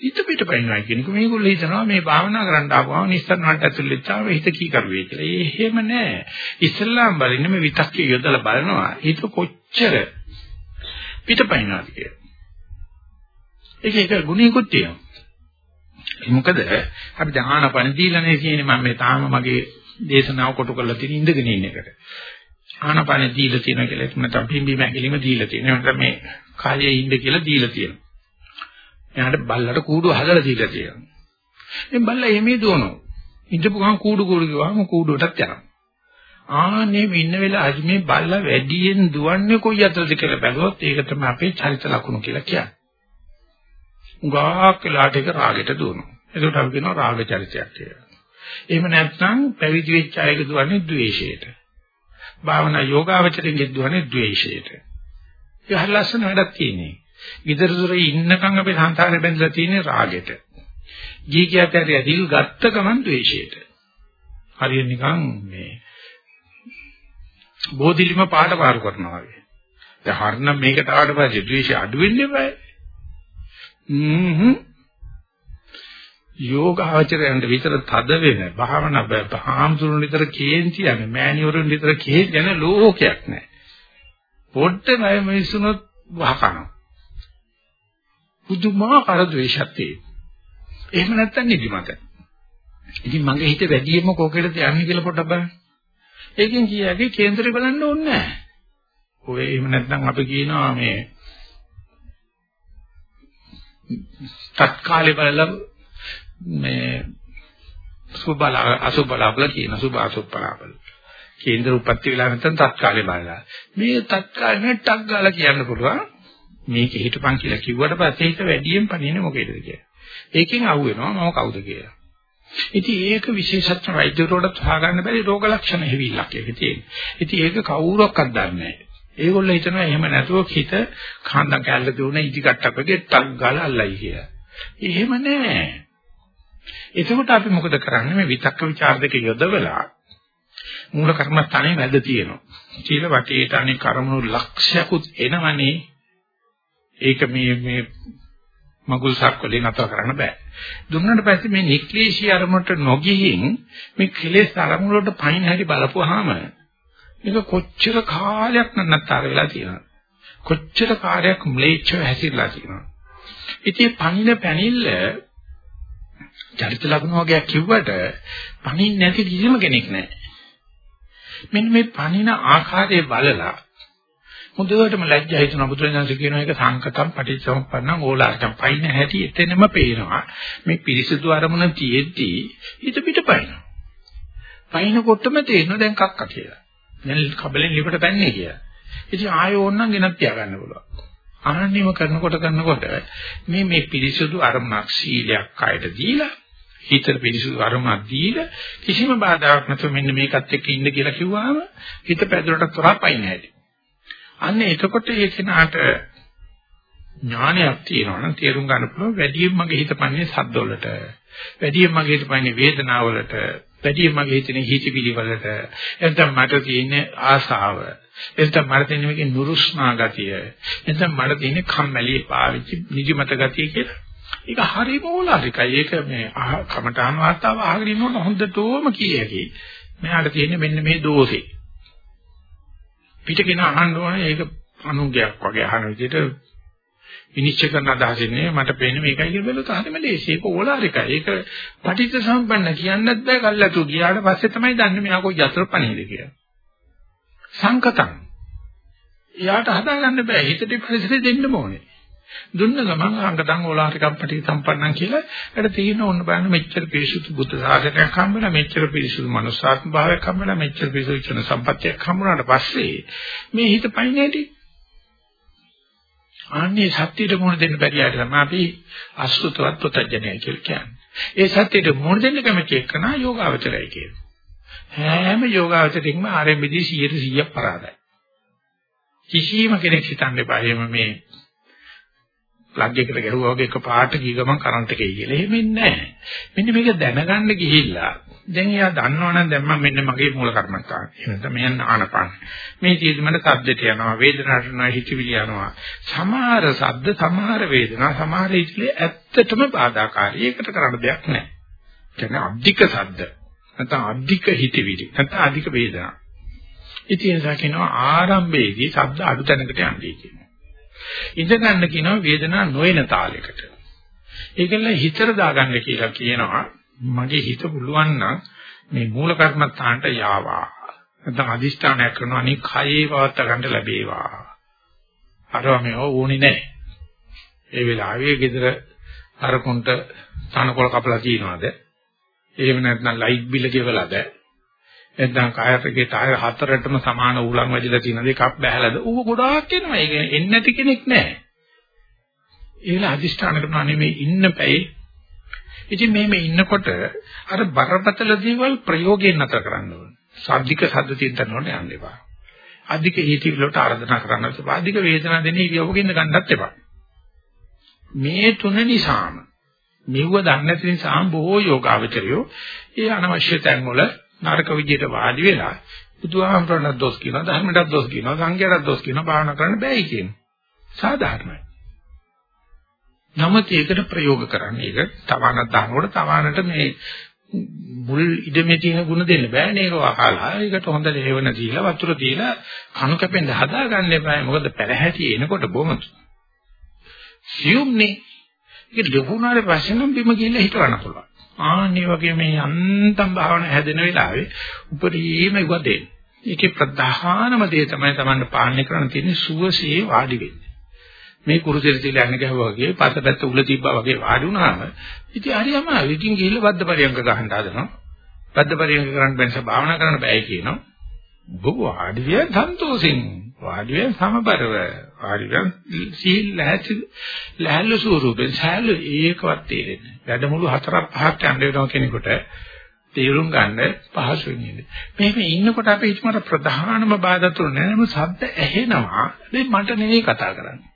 හිත පිට පයින්නවා කියන එක මේගොල්ලෝ හිතනවා මේ භාවනා කරන්න ආවම නිස්සරණට ඇතුල් වෙච්චාම හිත කී කරුවේ කියලා. ඒ එහෙම නෑ. ඉස්ලාම් බලන්නේ මේ විතක්කේ යොදලා බලනවා හිත කොච්චර පිට පයින්නවාද කියලා. ඒක එක ගුණයකුත් තියෙනවා. මොකද අපි ධාන පණ දීලානේ කියන්නේ මම මේ තාම මගේ දේශනාව කොට කරලා තියෙන ඉඳගෙන ඉන්න එකට. ආනපන දීලා තියෙනවා කියලා නැත්නම් පිම්බීම ඇගිලිම දීලා තියෙනවා. නැත්නම් මේ කායේ ඉන්න කියලා දීලා තියෙනවා. එයාට බල්ලට කූඩු හදලා දීලා තියෙනවා. මේ බල්ලා එමේ දුවනවා. ඉඳපු ගමන් කූඩු කූඩු ගියාම කූඩුවටත් යනවා. ආනේ ඉන්න වෙලාවදී මේ බල්ලා වැඩියෙන් දුවන්නේ කොයි අතරද කියලා බැලුවොත් ඒක තමයි අපේ චරිත ලක්ෂණ කියලා කියන්නේ. උගාක් වෙලාට ඒක රාගෙට දුවනවා. ඒකට අපි කියනවා රාග චරිතයක් කියලා. එහෙම නැත්නම් පැවිදි වෙච්ච අයගේ දුවන්නේ ද්වේෂයට. භාවනා යෝගාවචරයෙන් දුවන්නේ ද්වේෂයට. ඒ හරි ලස්සන වැඩක් තියෙන්නේ. විතර දුරේ ඉන්නකම් අපි සංසාරේ බැඳලා තියෙන්නේ රාගෙට. ජීකියට ඇරිය දිල් ගත්ත ගමන් ද්වේෂයට. හරිය නිකන් මේ බෝධිලිම පාට පාරු කරනවා වගේ. දැන් හරිනම් මේකට ආවට පස්සේ ද්වේෂය අඩු වෙන්නේ බෑ. හ්ම්ම් යෝගාචරයන්ට විතර තද වෙන භාවනා බහාම්තුරුන් විතර කේන්ති යන මෑණිවරුන් විතර කේන්ති යන ලෝකයක් නැහැ. පොඩ්ඩ නය මිනිසුනොත් වහකනවා. පුදුමාකාර ද්වේෂයක් තියෙනවා. එහෙම නැත්තම් නිදිමත. ඉතින් මගේ හිත වැඩියෙන්ම කෝකෙටද යන්නේ කියලා පොඩ්ඩක් බලන්න. ඒකෙන් කියාගේ කේන්දරේ බලන්න ඕනේ නැහැ. ඔය එහෙම නැත්නම් අපි කියනවා මේ තත්කාලේ බලලා මේ සුබල අසුබලබල කියන සුබ අසුබලබල. කේන්දර උපත්ති වෙලා නැත්නම් තත්කාලේ බලලා. මේ තත්කාලේ ටක් ගාලා කියන්න පුළුවන්. මේක හිටපන් කියලා කිව්වට පස්සේ හිත වැඩියෙන් පණින්නේ මොකේද කියලා. ඒකෙන් අහුවෙනවා මම කවුද කියලා. ඉතින් ඒක විශේෂත්ව වෛද්‍යවරුන්ට හොයාගන්න බැරි රෝග ලක්ෂණ හැවිලක් ඒක තියෙන්නේ. ඉතින් ඒක කවුරක්වත් දන්නේ නැහැ. ඒගොල්ලෝ හිතනවා එහෙම නැතුව හිත කාන්දම් කැල්ල දුවන ඉදි කට්ටක් වගේ ටක් ගාලා අල්ලයි කියලා. එහෙම නෑ. එතකොට අපි මොකද කරන්නේ මේ විතක්ක ਵਿਚාර දෙක යොදවලා මූල කර්මස්ථානයේ වැද තියෙනවා. සීල වටේට අනේ කර්මණු ලක්ෂයකුත් එනවනේ ඒක මේ මේ මගුල් සක්වලේ නතර කරන්න බෑ. දුන්නාට පස්සේ මේ නික්ලේශී අරමුණට නොගිහින් මේ කෙලෙස් අරමුණ වලට පයින් හැටි බලපුවාම මේක කොච්චර කාලයක් නන්නතර වෙලා තියෙනවද? කොච්චර කාර්යයක් ම්ලේච්ඡව හැසිරලා තියෙනවද? ඉතින් පණින පැනිල්ල චරිත ලක්ෂණ වගේ කිව්වට පණින් නැති කිසිම කෙනෙක් නැහැ. මෙන්න මේ පණින ආකාරය බලලා මුදුවටම ලැජ්ජා හිතන බුදුරජාණන් කියන එක සංකතම් පටිච්චසමුප්පන්නං ඕලාටම් පයින් හැටි එතනම පේනවා. මේ පිරිසිදු අරමුණ තියෙද්දි හිත පිටපයින් පයින්කොටම තේරෙනවා දැන් කක්ක කියලා. දැන් කබලෙන් ලිපට පැන්නේ කියලා. ඉතින් ආයෝ ඕනනම් ගෙනත් තියාගන්න පුළුවන්. අනන්‍යම කරනකොට කරනකොට මේ මේ පිරිසිදු අරමුණක් සීලයක් කයට දීලා හිතට පිරිසිදු අරමුණක් දීලා කිසිම බාධාවක් නැතුව මෙන්න මේකත් එක්ක ඉන්න කියලා කිව්වහම හිත පැදුරට තරහ පයින් හැටි අන්න එතකොට ඒ කෙනාට ඥානයක් තියෙනවා නම් තේරුම් ගන්න පුළුවන් වැඩියෙන් මගේ හිතපන්නේ සද්දවලට වැඩියෙන් මගේ හිතපන්නේ වේදනාවලට වැඩියෙන් මගේ හිතන්නේ හිතවිලි වලට එතන මට තියෙන ආසාව එතන මට තියෙන මේකේ නුරුස්නා ගතිය එතන මට තියෙන කම්මැලි පාවිච්චි නිදිමත ගතිය කියලා. ඒක හරිම ඕලාරිකයි. ඒක මේ කමඨාන වාර්තාව අහගෙන ඉන්නකොට හොඳටම කියයි මෙයාට තියෙන මෙන්න මේ දෝෂේ. පිටකෙන අහන්න ඕනේ ඒක අනුගයක් වගේ අහන විදිහට විනිශ්චය කරන අදහසින්නේ මට පේන්නේ මේකයි කියලා බැලුවොත් හරිම ලේසි. ඒක ඕලාරිකයි. ඒක පටිච්ච සම්පන්න කියන්නත් බෑ කල්ලාතු ගියාට පස්සේ තමයි දන්නේ මෙයා කොයි යතර පණේද කියලා. සංකතං. එයාට හදාගන්න බෑ. හිතට පරිසරය දෙන්න ඕනේ. දුන්න ගමන් අංගතං ඕලාරිකම් පටි සම්පන්නන් කියලා ඒකට තියෙන ඕන බලන්න මෙච්චර පිරිසුදු බුද්ධ සාසනයක් හම්බෙලා මෙච්චර පිරිසුදු මනුස්සාත්ම භාවයක් හම්බෙලා මෙච්චර පිරිසුදු චන සම්පත්තියක් හම්බුනාට පස්සේ මේ හිත පයින්නේටි අනේ සත්‍යයට මුහුණ දෙන්න බැරි අයට තමයි අපි අසුතවත් පුතඥය කියලා කියන්නේ. ඒ සත්‍යයට මුහුණ දෙන්න කැමති එක්කන යෝගාවචරය කියනවා. හැම යෝගාවචරයකින්ම ආරම්භදී 100% පරාදයි. කිසිම කෙනෙක් හිතන්න එපා එහෙම මේ ප්ලග් එකට ගැහුවා වගේ එක පාට ගිය ගමන් කරන්ට් එකේ කියලා. එහෙම ඉන්නේ නැහැ. මෙන්න මේක දැනගන්න ගිහිල්ලා දැන් එයා දන්නවනම් දැන් මම මෙන්න මගේ මූල කර්මස්ථාන. එහෙනම් මෙයන් ආනපාන. මේ ජීවිතේ මට සද්දට යනවා, වේදනාවට යනවා, හිතවිලි යනවා. සමහර සද්ද, සමහර වේදනා, සමහර හිතවිලි ඇත්තටම බාධාකාරී. ඒකට කරන්න දෙයක් නැහැ. කියන්නේ අධික සද්ද. නැත්නම් අධික හිතවිලි. නැත්නම් අධික වේදනා. ඉතින් ඒක කියනවා ආරම්භයේදී ශබ්ද අඩු තැනකට යන්නේ කියනවා. ඉඳ ගන්න කියනවා වේදනා නොයන තාලයකට. ඒකල හිතර දාගන්න කියලා කියනවා මගේ හිත පුළුවන් නම් මේ මූල කර්මත්තාන්ට යාවා. නැත්නම් අදිෂ්ඨානයක් කරනවා අනික කයේ පවත් ගන්න ලැබේවා. අරවා මේ ඕනේ නැහැ. ඒ වෙලාවේ ගෙදර අරකොන්ට තනකොළ කපලා තියනවාද? එහෙම නැත්නම් ලයිට් බිල ගෙවලාද? නැත්නම් කායතකේ ටයර් හතරටම සමාන උලන් වැදිලා තියෙන දෙකක් බහැලාද? ඌව ගොඩාක් එනවා. ඒක එන්නේ නැති කෙනෙක් නැහැ. ඒල අදිෂ්ඨාන කරනවා නෙමෙයි ඉන්න පැයි. ඉතින් මෙහෙම ඉන්නකොට අර බරපතල දේවල් ප්‍රයෝගයෙන් නැතර කරන්න ඕනේ. සාධික සද්ද තියෙන්න ඕනේ යන්න එපා. අධික හේති වලට ආර්දනා කරන්නත් එපා. අධික වේදනා දෙන ඉරියව්වකින් ගන්නත් එපා. මේ තුන නිසාම මෙව්ව දන්නේ නැති නිසා බොහෝ යෝගාවචරයෝ ඒ අනවශ්‍ය තැන් වල නරක විදියට වාඩි වෙලා බුදුහාමරණ දොස් කියනවා ධර්මයට දොස් කියනවා සංඝයාට දොස් කියනවා භාවනා කරන්න බෑයි කියනවා. සාධාරණයි. නමුත් ඒකට ප්‍රයෝග කරන්නේ ඒක තවනක් දානකොට තවනට මේ මුල් ඉඩමේ තියෙන ಗುಣ දෙන්න බෑනේ ඒක වහලා. ඒකට හොඳ ලේවන දීලා වතුර දීලා කණු කැපෙන්න හදාගන්න එපා මොකද පෙරහැටි එනකොට බොහොම සියුම්නේ. ඒක ලැබුණාට පස්සේ නම් බිම ගිහිල්ලා හිටවන්න පුළුවන්. ආන්නේ වගේ මේ අන්තම් භාවන හැදෙන වෙලාවේ උපරිම ඉවදෙන්. ඒකේ ප්‍රධානම දේ තමයි Tamanne පාලනය කරන්න තියෙන්නේ සුවසේ වාඩි වෙන්න. මේ කුරුසෙට තියලා යන්න ගහුවා වගේ පතපැත්ත උල තිබ්බා වගේ වාඩි වුණාම ඉතින් හරියම ඉතින් ගිහිල්ලා බද්ද පරියංග ගහන්න හදනවා. බද්ද පරියංග කරන්න බැන්ස භාවනා කරන්න බෑ කියනවා. ඔබ වාඩි වෙන සන්තෝෂෙන් වාඩි වෙන සමබරව වාඩි වෙන සීල් ලැහැත් ලැහැල්ල ස්වරූපෙන් සෑහළු ඒකවත් තේරෙන්නේ. වැඩමුළු හතරක් පහක් යන්න වෙනවා කෙනෙකුට තේරුම් ගන්න පහසු වෙන්නේ. මෙහෙම ඉන්නකොට අපි හිතමර ප්‍රධානම බාධා තුන නෑම සද්ද ඇහෙනවා. මේ මට නෙවෙයි කතා කරන්නේ.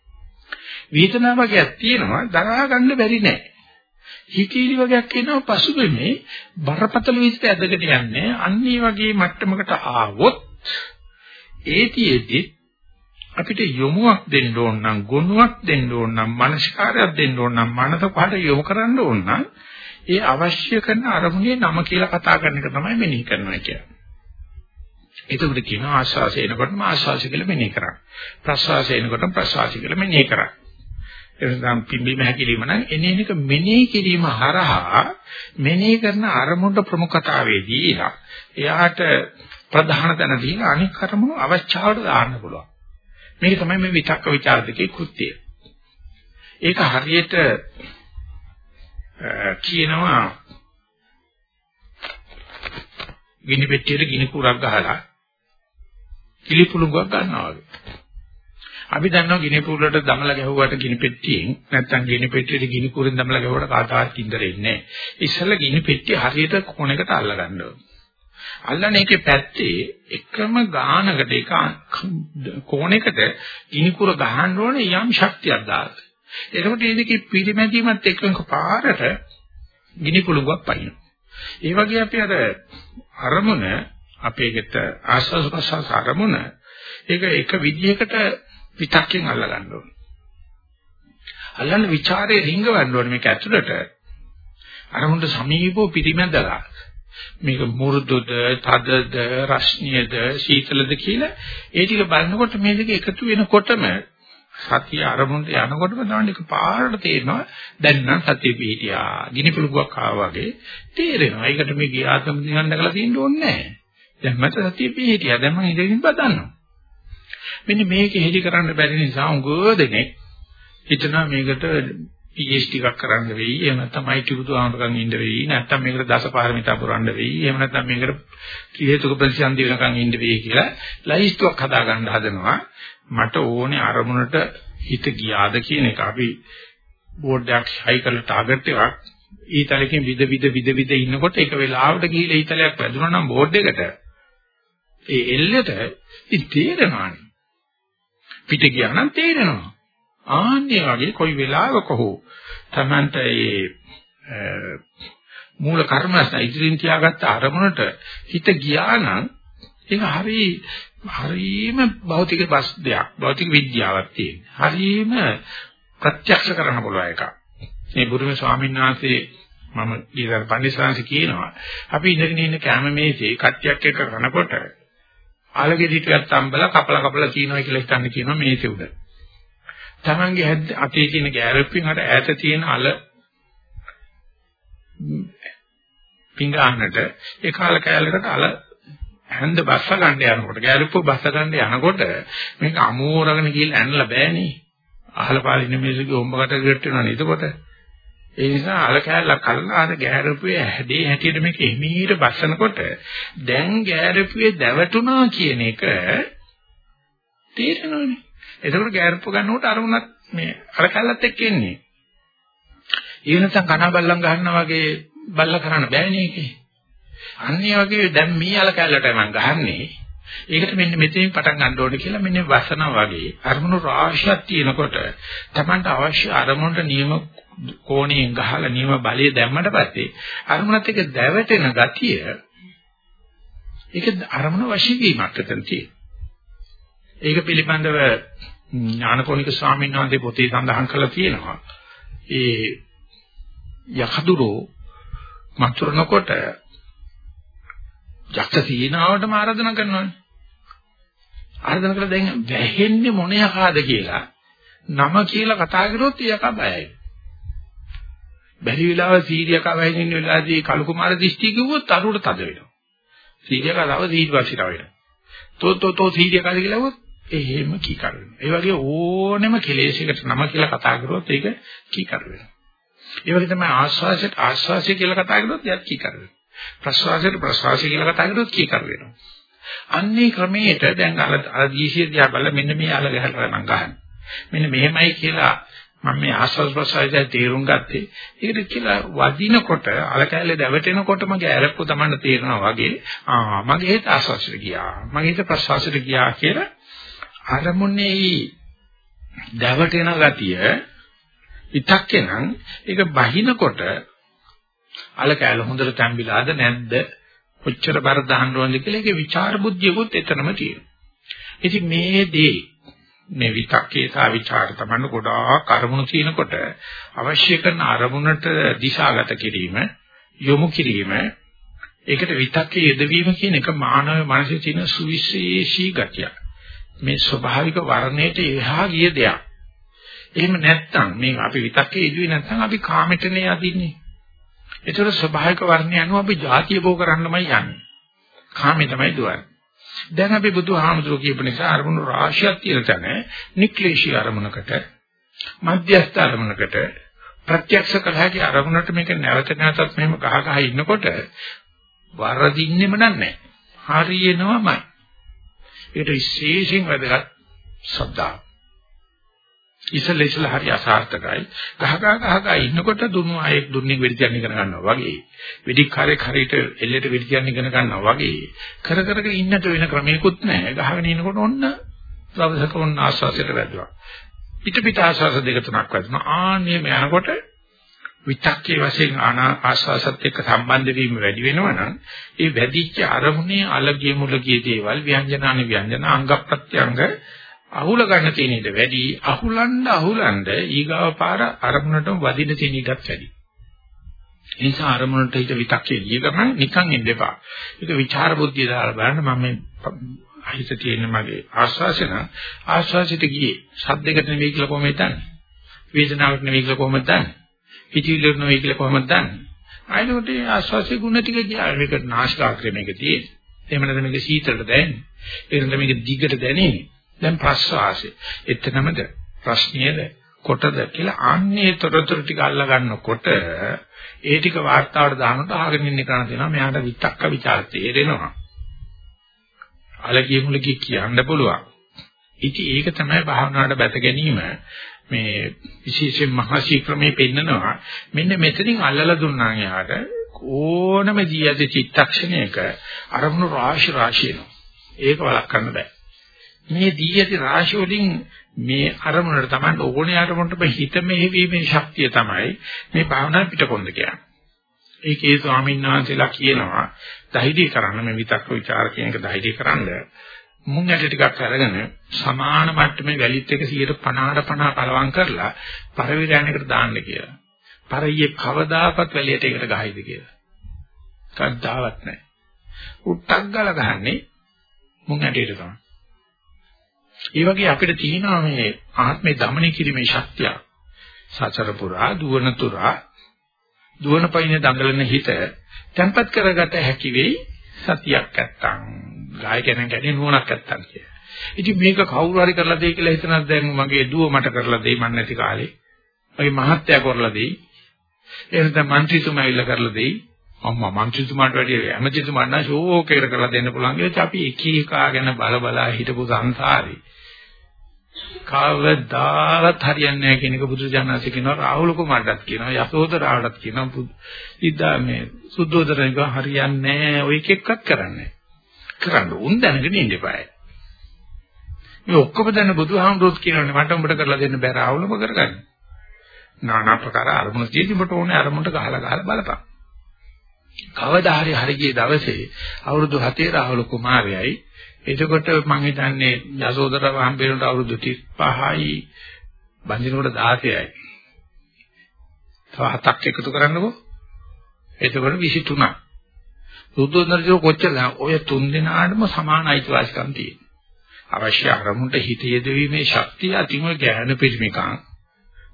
වේදනාව වගේක් තියෙනවා දරා ගන්න බැරි නෑ. හිතීලි වගේක් එනවා පසුබිමේ බරපතල විදිහට ඇදගෙන යන්නේ. අන්න ඒ වගේ මට්ටමකට ආවොත් ඒතියෙදි අපිට යොමුවක් දෙන්න ඕන නම් ගුණයක් දෙන්න ඕන නම් මනස්කාරයක් දෙන්න ඕන නම් මනස පහට යොමු කරන්න ඕන නම් ඒ අවශ්‍ය කරන අරමුණේ නම කියලා කතා කරන එක තමයි මෙනෙහි කරනවා කියන්නේ. එතකොට කියනවා ආස්වාසය එනකොටම ආස්වාසය කියලා මෙනෙහි කරා. ප්‍රස්වාසය එනකොටම ප්‍රස්වාසය කියලා මෙනෙහි කරා. එතනම් පිම්බීම හැකිලිම නම් එනේනික මෙනෙහි කිරීම හරහා මෙනෙහි කරන අරමුණට ප්‍රමුඛතාවයේදී එයාට ප්‍රධාන තැන දීලා අනික් අරමුණු අවස්ථාවට දාන්න පුළුවන්. මේක තමයි මේ විතක්ක ਵਿਚාර දෙකේ කෘත්‍යය. ඒක හරියට කියනවා ගිනි පෙට්ටියට ගිනි කුරක් ගහලා කිලි පුළඟක් ගන්නවා වගේ. අපි දන්නවා ගිනි පුළට දමලා ගැහුවට ගිනි පෙට්ටියෙන් නැත්නම් ගිනි පෙට්ටියට ගිනි කුරෙන් දමලා ගැහුවට කාටවත් කින්දරෙන්නේ නැහැ. ඉස්සෙල්ලා ගිනි පෙට්ටිය හරියට කොනකට අල්ල ගන්න ඕනේ. අල්ලන එකේ පැත්තේ එකම ගානකට එක කෝණයකට ගිනිකුර ගහන්න ඕනේ යම් ශක්තියක් දාලා. එතකොට මේ දෙකේ පිරිමැදීමත් එක්ක පාරට ගිනි කුළුඟක් පයින්න. ඒ වගේ අපි අර අරමුණ අපේකට ආස්වාද ප්‍රසවාස අරමුණ ඒක එක විදිහකට පිටක්ෙන් අල්ල ගන්න ඕනේ. අල්ලන්න ਵਿਚාරේ රිංගවන්න ඕනේ මේක ඇතුළට. අරමුණට සමීපව පිරිමැදලා මේක මුරුදුද, තදද, රස්නියද, සීතලද කියලා ඒ ටික බලනකොට මේ දෙක එකතු වෙනකොටම සතිය අරමුණට යනකොටම තමයි ඒක පාරට තේරෙනවා දැන් නම් සතිය පිහිටියා. ගිනි පුළුවක් ආවා වගේ තේරෙනවා. ඒකට මේ ගියාතම දිහන් දැකලා තියෙන්න ඕනේ නැහැ. දැන් මට සතිය පිහිටියා. දැන් මම ඉඳගෙන බදන්නවා. මෙන්න මේක හෙලි කරන්න බැරි නිසා උගෝ දෙනෙක් හිතනවා මේකට PhD එකක් කරන්න වෙයි. එහෙම නැත්නම් IT බුදුහාමරකම් ඉන්න වෙයි. නැත්නම් මේකට දසපාරමිතා පුරන්න වෙයි. එහෙම නැත්නම් මේකට ත්‍රිහේතුක ප්‍රතිසන්දි වෙනකන් ඉන්න වෙයි කියලා ලයිස්තුවක් හදා ගන්න හදනවා. මට ඕනේ අරමුණට හිත ගියාද කියන එක අපි බෝඩ් එකක් හයි කරලා ටාගට් එකක් ඊතලකින් විද විද විද විද ඉන්නකොට එක වෙලාවකට ගිහිල්ලා ඊතලයක් වැදුනා නම් බෝඩ් එකට ඒ එල්ලට ඉතින් තේරෙනවානේ පිට ගියා නම් තේරෙනවා ආන්නේ වගේ කොයි වෙලාවක හෝ තමන්ට ඒ මූල කර්මස්ත ඉදිරින් තියාගත්ත අරමුණට හිත ගියා නම් ඒක හරි හරීම භෞතික බස් දෙයක් භෞතික විද්‍යාවක් තියෙන. හරීම ප්‍රත්‍යක්ෂ කරන්න පුළුවන් එකක්. මේ බුදුම ස්වාමීන් වහන්සේ මම ඊළඟ පන්දිසාංශ කියනවා අපි ඉඳගෙන ඉන්න කැම මේසේ කට්ටියක් එක්ක කරනකොට ආලගෙදිටියක් තම්බලා කපලා කපලා කියනවා කියලා හිතන්න කියනවා මේසේ උඩ. Tamange අතේ තියෙන ගෑරප්පින් අර ඈත තියෙන අල පිංගාන්නට ඒ කාල කැලලකට අල හැන්ද බස්ස ගන්න යනකොට ගෑරප්ප බස්ස ගන්න යනකොට මේක අමෝරගෙන ගිහිල්ලා ඇනලා බෑනේ. අහල පාලින්න මිනිස්සුගේ හොම්බකට ගෙට් වෙනවනේ එතකොට? ඒ නිසා අල කැලලක් කලන අර ගෑරප්පුවේ හැඩේ හැටියට මේක එමීට බස්සනකොට දැන් ගෑරප්පුවේ දැවටුණා කියන එක තේරෙනවනේ. එතකොට ගෑරප්ප ගන්නකොට අරමුණක් මේ අර කැලලත් එක්ක එන්නේ. ඒ වෙනසක් කන බල්ලන් ගන්නවා වගේ බල්ල කරන්න බෑනේ ඒකේ. අන්නේ වගේ දැන් මේ අල කැලලට මම ගහන්නේ. ඒකට මෙන්න මෙතනින් පටන් ගන්න ඕනේ කියලා මෙන්න වසනවා වගේ අරමුණු රාශියක් තියෙනකොට Tamanට අවශ්‍ය අරමුණට නියම කෝණයෙන් ගහලා නියම බලය දැම්මට පස්සේ අරමුණත් එක්ක දැවටෙන ගතිය ඒක අරමුණ වශී වීමක් එතන තියෙනවා. ඒක පිළිබඳව ඥානකෝනික ස්වාමීන් වහන්සේ පොතේ සඳහන් කරලා තියෙනවා. ඒ යකදුරෝ මතුරනකොට යක්ෂ සීනාවටම ආරාධනා කරනවානේ. ආරාධනා කළා දැන් වැහෙන්නේ මොන යකාද කියලා නම කියලා කතා කරොත් යක බයයි. බැරි වෙලාව සීරියක වැහෙනින්න වෙලාවදී කලු කුමාර දිෂ්ටි කිව්වොත් අරුවට තද වෙනවා. සීරියක තව සීඩ් වශිරා වෙනවා. තෝ තෝ තෝ සීරියකද කියලා එහෙම කීකර වෙනවා. ඒ වගේ ඕනෙම කෙලෙසයකට නම කියලා කතා කරොත් ඒක කීකර වෙනවා. ඒ වගේ තමයි ආස්වාසයට ආස්වාසය කියලා කතා කරොත් එයත් කීකර වෙනවා. ප්‍රස්වාසයට ප්‍රස්වාසය කියලා කතා කරොත් කීකර වෙනවා. අන්නේ ක්‍රමයට දැන් අර අර දීශය දිහා බලලා මෙන්න මේ අල ගහලා නම් ගහන්න. මෙන්න මෙහෙමයි කියලා මම මේ ආස්වාස් ප්‍රසාරය තේරුම් ගත්තේ. ඒකට කියලා වදිනකොට අල කැලේ දැවටෙනකොටම ගැරප්පු තමන්න තේරෙනවා වගේ ආ මගේ හිත ආස්වාසයට ගියා. මගේ හිත ප්‍රසවාසයට ගියා කියලා අරමුණේ දැවටෙන ගතිය විතක්කේ නම් ඒක බහිනකොට අල කැල හොඳට තැම්බිලාද නැද්ද කොච්චර බර දාන්න ඕනද කියලා ඒකේ විචාර බුද්ධියකුත් එතනම තියෙනවා. ඉතින් මේ දේ මේ විතක්කේ සහ විචාර තමයි ගොඩාක් අරමුණු තියෙනකොට අවශ්‍ය කරන අරමුණට දිශාගත කිරීම යොමු කිරීම ඒකට විතක්කේ යෙදවීම කියන එක මානව මනසේ තියෙන සුවිශේෂී ගතියක්. මේ ස්වභාවික වර්ණයට එහා ගිය දෙයක්. එහෙම නැත්නම් මේ අපි විතක්කේ ඉදුවේ නැත්නම් අපි කාමෙටනේ යදින්නේ. ඒතර ස්වභාවික වර්ණය අනුව අපි ಜಾතිය බෝ කරන්නමයි යන්නේ. කාමේ තමයි දුවන්නේ. දැන් අපි බුදුහාමුදුරුවෝ කියපු නිසා අරමුණු රාශියක් තියෙන තැන නික්ලේශී අරමුණකට මධ්‍යස්ථ අරමුණකට ප්‍රත්‍යක්ෂ කළ හැකි අරමුණට මේක නැවත නැවතත් මෙහෙම ගහ ගහ ඉන්නකොට වරදින්නෙම නැහැ. හරියනවමයි. ඒකට විශේෂයෙන් වැදගත් ශ්‍රද්ධාව. ඉසල ඉසල හරි අසාර්ථකයි. ගහ ගහ ගහ ගහ ඉන්නකොට දුන්නු අයෙක් දුන්නේ වෙඩි තියන්න ඉගෙන ගන්නවා වගේ. වෙඩි කාර්යයක් හරියට එල්ලේට වෙඩි තියන්න ඉගෙන ගන්නවා වගේ. කර කරක ඉන්නට වෙන ක්‍රමයක්වත් නැහැ. ගහගෙන ඉනකොට ඔන්න දවසක ඔන්න ආස්වාසයට වැදුවා. පිට පිට ආස්වාස දෙක තුනක් වැදුනා. ආන්නේ යනකොට විතක්කේ වශයෙන් ආස්වාසත් එක්ක සම්බන්ධ වීම වැඩි වෙනවා නම් ඒ වැඩිච්ච අරමුණේ අලගිය මුලගිය දේවල් ව්‍යංජනාන ව්‍යංජන අංග ප්‍රත්‍යංග අහුල ගන්න තියෙන ඉඩ වැඩි. අහුලන්න අහුලන්න ඊගාව පාර අරමුණටම වදින තියෙන ඉඩත් වැඩි. ඒ නිසා අරමුණට හිත විතක්කේ ගිය ගමන් නිකන් ඉන්න එපා. ඒක විචාර බුද්ධිය දාලා බලන්න මම මේ හිත තියෙන මගේ ආස්වාසන ආස්වාසිත ගියේ. සද්දයකට නෙවෙයි කියලා කොහොමද දන්නේ වේදනාවක් නෙවෙයි කියලා කොහොමද දන්නේ? හිතවිලි නොවේ කියලා කොහොමද දන්නේ? ආයෙත් ආස්වාසිය ගුණ ටික කියලා මේක නාස්කාග්‍රේ මේක තියෙන්නේ. එහෙම නැත්නම් මේක සීතලට දැනෙන්නේ. ඒ නැත්නම් මේක දිගට දැනෙන්නේ. දැන් ප්‍රස්වාසය. එතනමද ප්‍රශ්නයේද කොටද කියලා අන්නේ තොරතුරු ටික අල්ල ගන්නකොට ඒ ටික වාර්තාවට දානකොට අහගෙන ඉන්න කෙනා තියෙනවා මෙයාට විතක්ක ਵਿਚාර තේරෙනවා. අලගිය මුලගිය කියන්න පුළුවන්. ඉතින් ඒක තමයි භාවනාවට බැස ගැනීම මේ විශේෂයෙන් මහා ශීක්‍රමේ පෙන්නනවා. මෙන්න මෙතනින් අල්ලලා දුන්නා යාට ඕනම ජීවිත චිත්තක්ෂණයක අරමුණු රාශි රාශිය ඒක වළක්වන්න බෑ. මේ දී ඇති රාශි වලින් මේ අරමුණට තමයි ඕනේ අරමුණට හිත මෙහෙවීමේ ශක්තිය තමයි මේ භාවනා පිටකොන්ද කියන්නේ. ඒකේ ස්වාමීන් වහන්සේලා කියනවා ධෛර්ය කරන්න මේ විතක්ක ਵਿਚාර කියන එක ධෛර්ය කරන්න මුං ඇට ටිකක් අරගෙන සමාන මට්ටමේ වැලිත් එක 150ට 50 කලවම් කරලා පරිවිරණයකට දාන්න කියලා. පරියේ කවදාකවත් වැලියට එකට ගහයිද කියලා. කද්දාවත් නැහැ. උට්ටක් ගල ගහන්නේ මුං ඇටේට තමයි. ඒ වගේ අපිට තියෙනවා මේ ආත්මේ দমনය කිරීමේ ශක්තිය. සසර පුරා දුවන තුරා දුවන පයින් දඟලන හිත තැම්පත් කරගත හැකි වෙයි සතියක් නැත්තම්. ගායකයන් ගැන නුවණක් නැත්තම් කිය. ඉතින් මේක කවුරු හරි කරලා දෙයි කියලා හිතනත් දැන් මගේ දුව මට කරලා දෙයි මන් නැති කාලේ. මගේ මහත්තයා කරලා දෙයි. එහෙනම් මන්ත්‍රීතුමා ඉල්ල කරලා දෙයි. අම්මා මන්ත්‍රීතුමාට වැඩිය ඇමතිතුමාට නම් ෂෝක් එකට කරලා දෙන්න පුළුවන් කියලා අපි එක එක ගැන බල බලා හිටපු සංසාරේ. කවදාවත් හරියන්නේ නැහැ කියන එක බුදුජානක කියනවා රාහුල කුමාරටත් කියනවා යසෝදරාවටත් කියනවා ඉදා මේ සුද්ධෝදරනික හරියන්නේ නැහැ ඔය එක එක්කත් කරන්නේ කරන්න උන් දැනගෙන ඉන්න eBay මේ ඔක්කොම දැන බුදුහාමුදුරුවෝ කියනවානේ මට උඹට කරලා දෙන්න බෑ රාහුලම කරගන්න নানা ප්‍රකාර අරමුණු තියෙදි උඹට ඕනේ අරමුණට ගහලා ගහලා බලපන් කවදා හරි හරියේ දවසේ අවුරුදු 7 රාහුල කුමාරයයි එතකොට මම හිතන්නේ යසෝදරාව හම්බෙන්නට අවුරුදු 35යි බඳිනකොට 16යි. තව හතක් එකතු කරන්නකෝ. එතකොට 23ක්. සුද්ධෝදනජෝ කොච්චරද? ඔය තුන් දෙනාටම සමාන අයිතිවාසිකම් තියෙනවා. අවශ්‍ය අරමුණට හිත යෙදවීමේ ශක්තිය අතිම ගැහන පිරිමිකම්.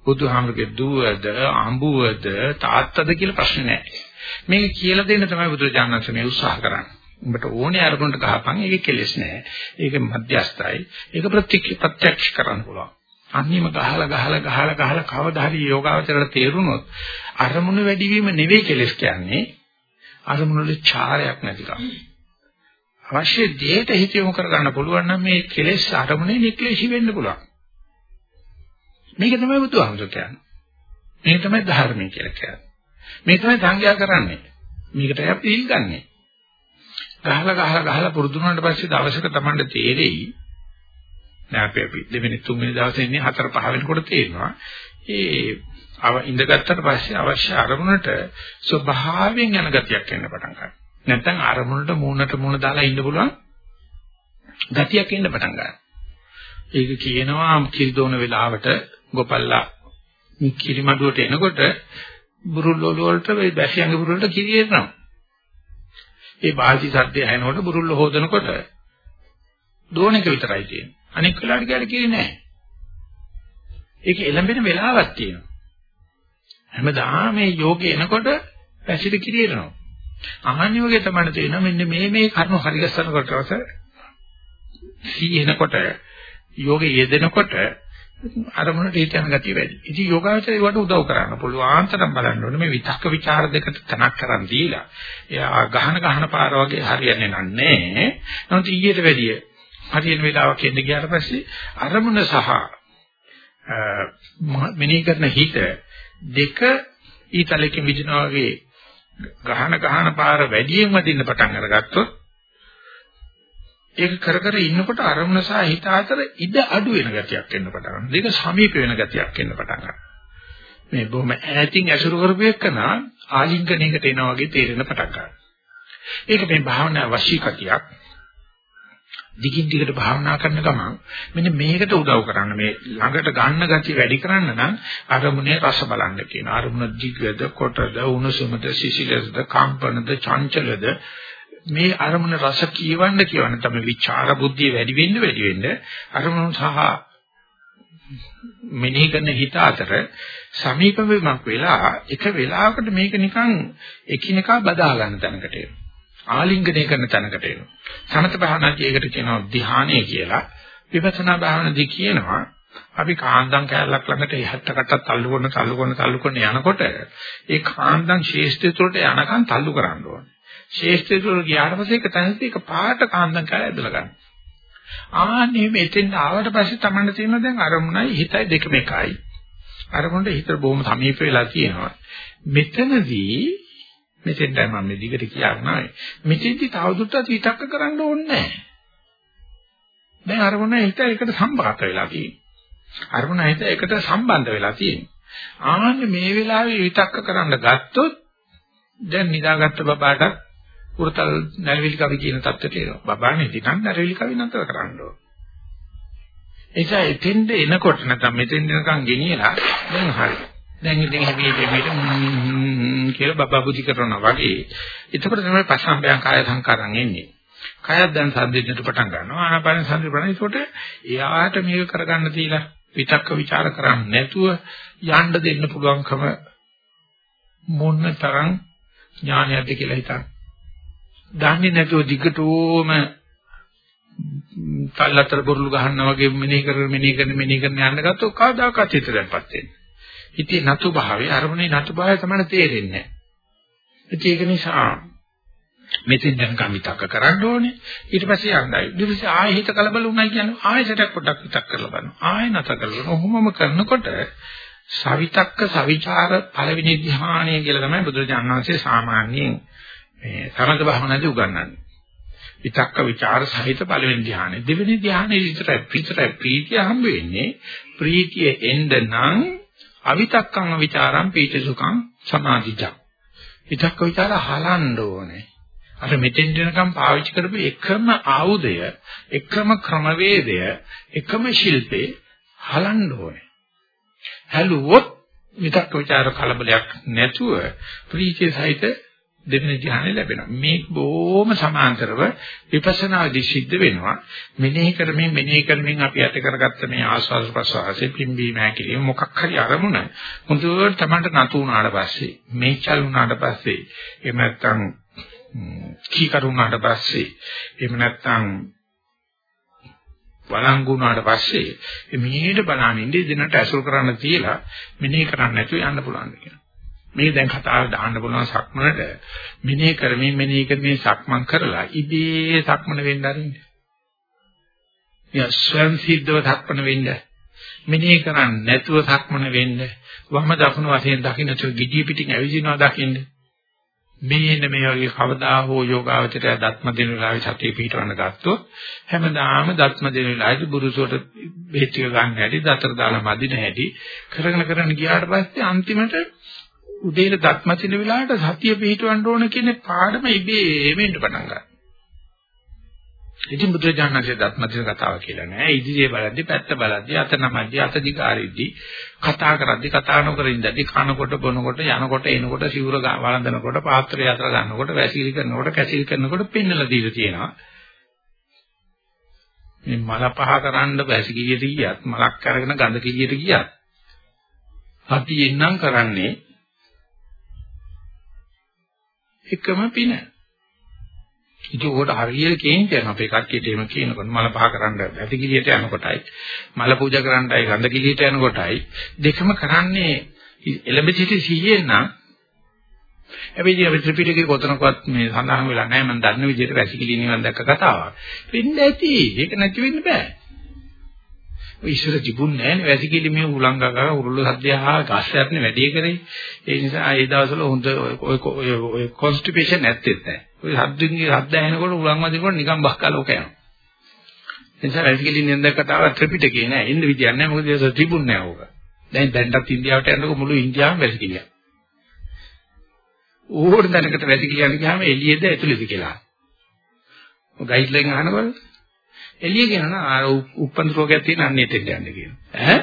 බුදුහාමරගේ දුවද, අඹුවද, තාත්තද කියලා ප්‍රශ්න නැහැ. මේක කියලා දෙන්න තමයි බුදුරජාණන් මේ උත්සාහ කරන්නේ. උඹට ඕනේ අරමුණට ගහපන් ඒක කෙලෙස් නෑ. ඒක මධ්‍යස්ථයි. ඒක ප්‍රත්‍යක්ෂ කරන්න පුළුවන්. අන්නේම ගහලා ගහලා ගහලා ගහලා කවදා හරි යෝගාවචරයට තේරුනොත් අරමුණු වැඩිවීම නෙවෙයි කෙලෙස් කියන්නේ. අරමුණු වල චාරයක් නැතිකම. අවශ්‍ය දෙයට හිත යොමු කරගන්න පුළුවන් නම් මේ කෙලෙස් අරමුණේ නික්ලේශී වෙන්න පුළුවන්. මේක තමයි බුදුහාමුදුර කියන්නේ. මේක තමයි ධර්මය කියලා කියන්නේ. මේක තමයි සංඥා කරන්නේ. මේකට අපි පිළිගන්නේ. ගහලා ගහලා ගහලා පුරුදු වුණාට පස්සේ දවසක Tamanට තේරෙයි දැන් අපි අපි දෙවෙනි තුන්වෙනි දවසේ ඉන්නේ හතර පහ වෙනකොට තේරෙනවා ඒ අව ඉඳගත්තට පස්සේ අවශ්‍ය අරමුණට ස්වභාවයෙන් යන ගතියක් එන්න පටන් ගන්නවා නැත්නම් අරමුණට මූණට මූණ දාලා ඉන්න පුළුවන් ගතියක් එන්න පටන් ගන්නවා ඒක කියනවා කිරිදෝන වෙලාවට ගොපල්ලා කිරිමඩුවට එනකොට බුරුල්ලෝල වලට මේ බැසියන්ගේ බුරුල්ලට කිරි එනවා ඒ බාල්දි සද්දය ඇහෙනකොට බුරුල්ල හොදනකොට දෝන එක විතරයි තියෙන්නේ. අනික වෙලාවට කියලා කිරි නැහැ. ඒක එළඹෙන වෙලාවක් තියෙනවා. හැමදාම මේ යෝගේ එනකොට පැසිට කිරියනවා. අහන්නේ වගේ තමයි තේරෙනවා මෙන්න මේ මේ කර්ම හරිගස්සනකොට රස සීහෙනකොට යෝගේ යෙදෙනකොට අරමුණට හිත යන ගතිය වැඩි. ඉතින් යෝගාවචරය ඒවට උදව් කරන්න පුළුවන් තරම් බලන්න ඕනේ මේ විතක්ක ਵਿਚාර දෙකට තනක් කරන් දීලා. එයා ගහන ගහන පාර වගේ හරියන්නේ නැහැ. නමුත් ඊට වැඩිය හරියන වෙලාවක් එන්න ගියාට පස්සේ අරමුණ සහ මෙනෙහි කරන හිත දෙක ඊතලකින් විදිනවා වගේ ගහන ගහන පාර වැඩියෙන් වදින්න පටන් අරගත්තොත් ඒක කර කර ඉන්නකොට අරමුණ සහ හිත අතර ඉඩ අඩු වෙන ගතියක් එන්න පටන් ගන්නවා. දෙක සමීප වෙන ගතියක් එන්න පටන් ගන්නවා. මේ බොහොම ඈතින් ඇසුරු කරපු එකන ආලිංගනයකට එනවා වගේ තේරෙන පටන් ගන්නවා. ඒක මේ භාවනා වශී කතියක්. දිගින් දිගට භාවනා කරන ගමන් මෙන්න මේකට උදව් කරන්න මේ ළඟට ගන්න ගතිය වැඩි කරන්න නම් අරමුණේ රස බලන්න කියන අරමුණ දිගද කොටද උණුසුමද සිසිලද කම්පනද චංචලද මේ අරමුණ රස කියවන්න කියවන්න තමයි විචාර බුද්ධිය වැඩි වෙන්න වැඩි වෙන්න අරමුණ සහ මෙනෙහි කරන හිත අතර සමීප වීමක් වෙලා එක වෙලාවකට මේක නිකන් එකිනෙකා බදා ගන්න තැනකට එනවා. ආලිංගනය කරන තැනකට එනවා. සමත භාවනාදී ඒකට කියනවා ධ්‍යානය කියලා. විපස්සනා භාවනාදී කියනවා අපි කාන්දම් කැලලක් ළඟට එහට කටත් තල්ලු කරන තල්ලු කරන තල්ලු කරන යනකොට ඒ කාන්දම් ශේෂ්ඨය තුළට යනකම් තල්ලු කරන්න ඕනේ. ශේෂ්ඨය තුළ ගියාට පස්සේ ඒක තනින්ම එක පාට කාන්දම් කැලල ඇදලා ගන්න. ආන්නේ මෙතෙන් ආවට පස්සේ තමන්න තියෙන දැන් අරමුණයි හිතයි දෙකම එකයි. අරමුණට හිත බොහොම සමීප වෙලා තියෙනවා. මෙතනදී මෙතෙන් තමයි මම මේ දිගට කියන්නේ. මෙතෙන්දී තවදුරටත් විතක්ක කරන්න ඕනේ නැහැ. දැන් අරමුණ හිත එකට සම්බන්ධ වෙලා තියෙනවා. අරමුණ හිත එකට සම්බන්ධ වෙලා තියෙනවා. ආන්නේ මේ වෙලාවේ විතක්ක කරන්න ගත්තොත් දැන් නිදාගත්ත බබාට උරතල් නැරවිලි කවි කියන தත්ත්වයට එනවා. බබා නිදිනම් නැරවිලි කවි නතර කරන්න ඕන. එනිසා එතෙන්ද එනකොට නැත්නම් මෙතෙන් එනකන් ගෙනියලා දැන් හරි. දැන් ඉතින් හැබැයි මේක කියලා බබා බුද්ධි කරනවා වගේ. එතකොට තමයි පස්සම්බයං කාය සංකාරම් එන්නේ. කයත් දැන් සම්දින්නට පටන් ගන්නවා. ආනාපාන සම්දි ප්‍රණ ඒකට එයාට මේක කරගන්න තියලා විතක්ක ਵਿਚාර කරන්නේ නැතුව යන්න දෙන්න පුළුවන්කම මොන තරම් ඥානයක්ද කියලා හිතන්න. දන්නේ නැතුව දිගටම තල්ලතර බොරුළු ගහනවා වගේ මෙනෙහි කරගෙන මෙනෙහි කරගෙන මෙනෙහි කරගෙන යන්න ගත්තොත් කවදාකවත් හිත දැන්පත් වෙන්නේ. ඉතින් නතු භාවය අරමුණේ නතු භාවය තමයි තේරෙන්නේ නැහැ. ඒක නිසා මෙතෙන් දැන් කමිතක කරන්න ඕනේ. ඊට පස්සේ යන්නයි. ඊට පස්සේ ආයෙ හිත කලබල වුණයි කියන්නේ ආයෙසටක් පොඩ්ඩක් විතක් කරලා බලන්න. ආයෙ නැත කරලා. ඔහොමම කරනකොට සවිතක්ක සවිචාර පළවෙනි ධ්‍යානය කියලා තමයි බුදුරජාණන් වහන්සේ සාමාන්‍යයෙන් මේ සමථ භාවනාවේ උගන්වන්නේ. විතක්ක ਵਿਚාර සහිත පළවෙනි ධ්‍යානෙ. දෙවෙනි ධ්‍යානෙ විතරයි විතරයි ප්‍රීතිය හම්බ වෙන්නේ. ප්‍රීතිය එන්න නම් අවිතක්කං අවිචාරං පීතිසුඛං සමාධිජං. විතක්ක විචාර හලන්න ඕනේ. අර මෙතෙන් දෙනකම් පාවිච්චි කරපු එකම ආයුධය, එකම ක්‍රමවේදය, එකම ශිල්පේ හලන්න ඕනේ. හැලුවොත් විතක්ක විචාර කලබලයක් නැතුව ප්‍රීතිය සහිත දෙවෙනි ධ්‍යානෙ ලැබෙනවා. මේක බොහොම සමාන්තරව විපස්සනාදී සිද්ධ වෙනවා. මෙනෙහි කරමින් මෙනෙහි කරමින් අපි ඇති කරගත්ත මේ ආස්වාද ප්‍රසවාසයේ පිම්බීම හැකිලිම මොකක් හරි අරමුණ මුදුවට තමන්ට නතු වුණාට පස්සේ මේචල් වුණාට පස්සේ එහෙම නැත්නම් කීකරුණාට පස්සේ එහෙම නැත්නම් වළංගුණාට පස්සේ මේකට බලනින්න දිනට ඇසුරු කරන්න තියලා මෙනෙහි කරන්න නැතුව යන්න පුළුවන් කියලා. මේ දැන් කතාව දාන්න පුළුවන් සක්මනට මෙනෙහි කරමින් මෙනෙහි කරමින් සක්මන් කරලා ඉබේ සක්මන වෙන්න ආරින්න. යස්වම් සිද්ධව සක්මන වෙන්න. මෙනෙහි කරන්නේ නැතුව සක්මන වෙන්න. වම දකුණු වශයෙන් දකින්න චෝ ගිජී පිටින් ඇවිදිනවා දකින්න. මේන මේ වගේ කවදා හෝ යෝගාවචරය දත්ම දෙන වෙලාවේ සතිය පිටවන්න ගත්තොත් හැමදාම දත්ම දෙන වෙලාවේ බුරුසුවට බෙහෙත් ටික ගන්න හැටි දතර දාලා මදින හැටි කරගෙන කරගෙන ගියාට පස්සේ අන්තිමට උදේට දත්ම දෙන වෙලාවට සතිය පිටවන්න ඕන කියන පාඩම ඉබේම එන්න පටන් ගන්නවා ඉතින් බුදුරජාණන්සේ දත්මදින කතාව කියලා නෑ. ඉදිරියේ බලද්දි පැත්ත බලද්දි අත නමද්දි අත දිගාරිද්දි කතා කරද්දි කතා නොකර ඉඳද්දි කනකොට බොනකොට යනකොට එනකොට සිවුර වළඳනකොට පාත්‍රය අතර ගන්නකොට වැසිලි කරනකොට කැසිලි කරනකොට පෙන්නලා දීලා තියෙනවා. මේ මල පහ කරන්න වැසිකිළියට ගියත් මලක් අරගෙන ගඳ කිළියට ගියත් අපි එන්නම් කරන්නේ එකම පින. ඉතින් උකට හරියට කේන්ති යනවා. අපේ කට්ටියට එහෙම කියනකොට මල පහ කරන්න ඇති කිලියට යනකොටයි මල පූජා කරන්නයි ගඳ කිලියට යනකොටයි දෙකම කරන්නේ එළඹ සිටි සිහියෙන් නම්. හැබැයි අපි ත්‍රිපිටකේ කොතනකවත් මේ සඳහන් වෙලා නැහැ. මම දන්න විදිහට වැසිකිලි නිවන් දැක්ක කතාවක්. වෙන්න ඇති ඒක නැති වෙන්න බෑ. ඔය ඉස්සර තිබුණේ නැහැ නේ වැසිකිලි මේ උලංගගා උරුළු සද්දයා ගස්සයක්නේ වැඩි කරේ ඒ නිසා ඒ දවස්වල හොඳ ඔය ඔය කොන්ස්ටිපේෂන් නැත්තේ නැහැ ඔය හද්දින්ගේ හද්ද ඇහෙනකොට උලන් වදිනකොට නිකන් බක්කලෝක යනවා. ඒ නිසා වැසිකිලි නින්ද කතාව ත්‍රිපිටකේ නෑ. ඉන්න විදියක් නෑ. මොකද ඒක තිබුණේ නෑ ඕක. දැන් දැන්ටත් ඉන්දියාවට යනකොට මුළු ඉන්දියාවම වැසිකිලියක්. ඕන දැනකට වැසිකිලි යන ගියාම එළියේද ඇතුළේද කියලා. ඔය ගයිඩ්ලයින් අහනකොට එළිය කියනවා ආ උප්පන්ද රෝගයක් තියෙන අන්නේ එතෙන්ට යන්න කියනවා. ඈ?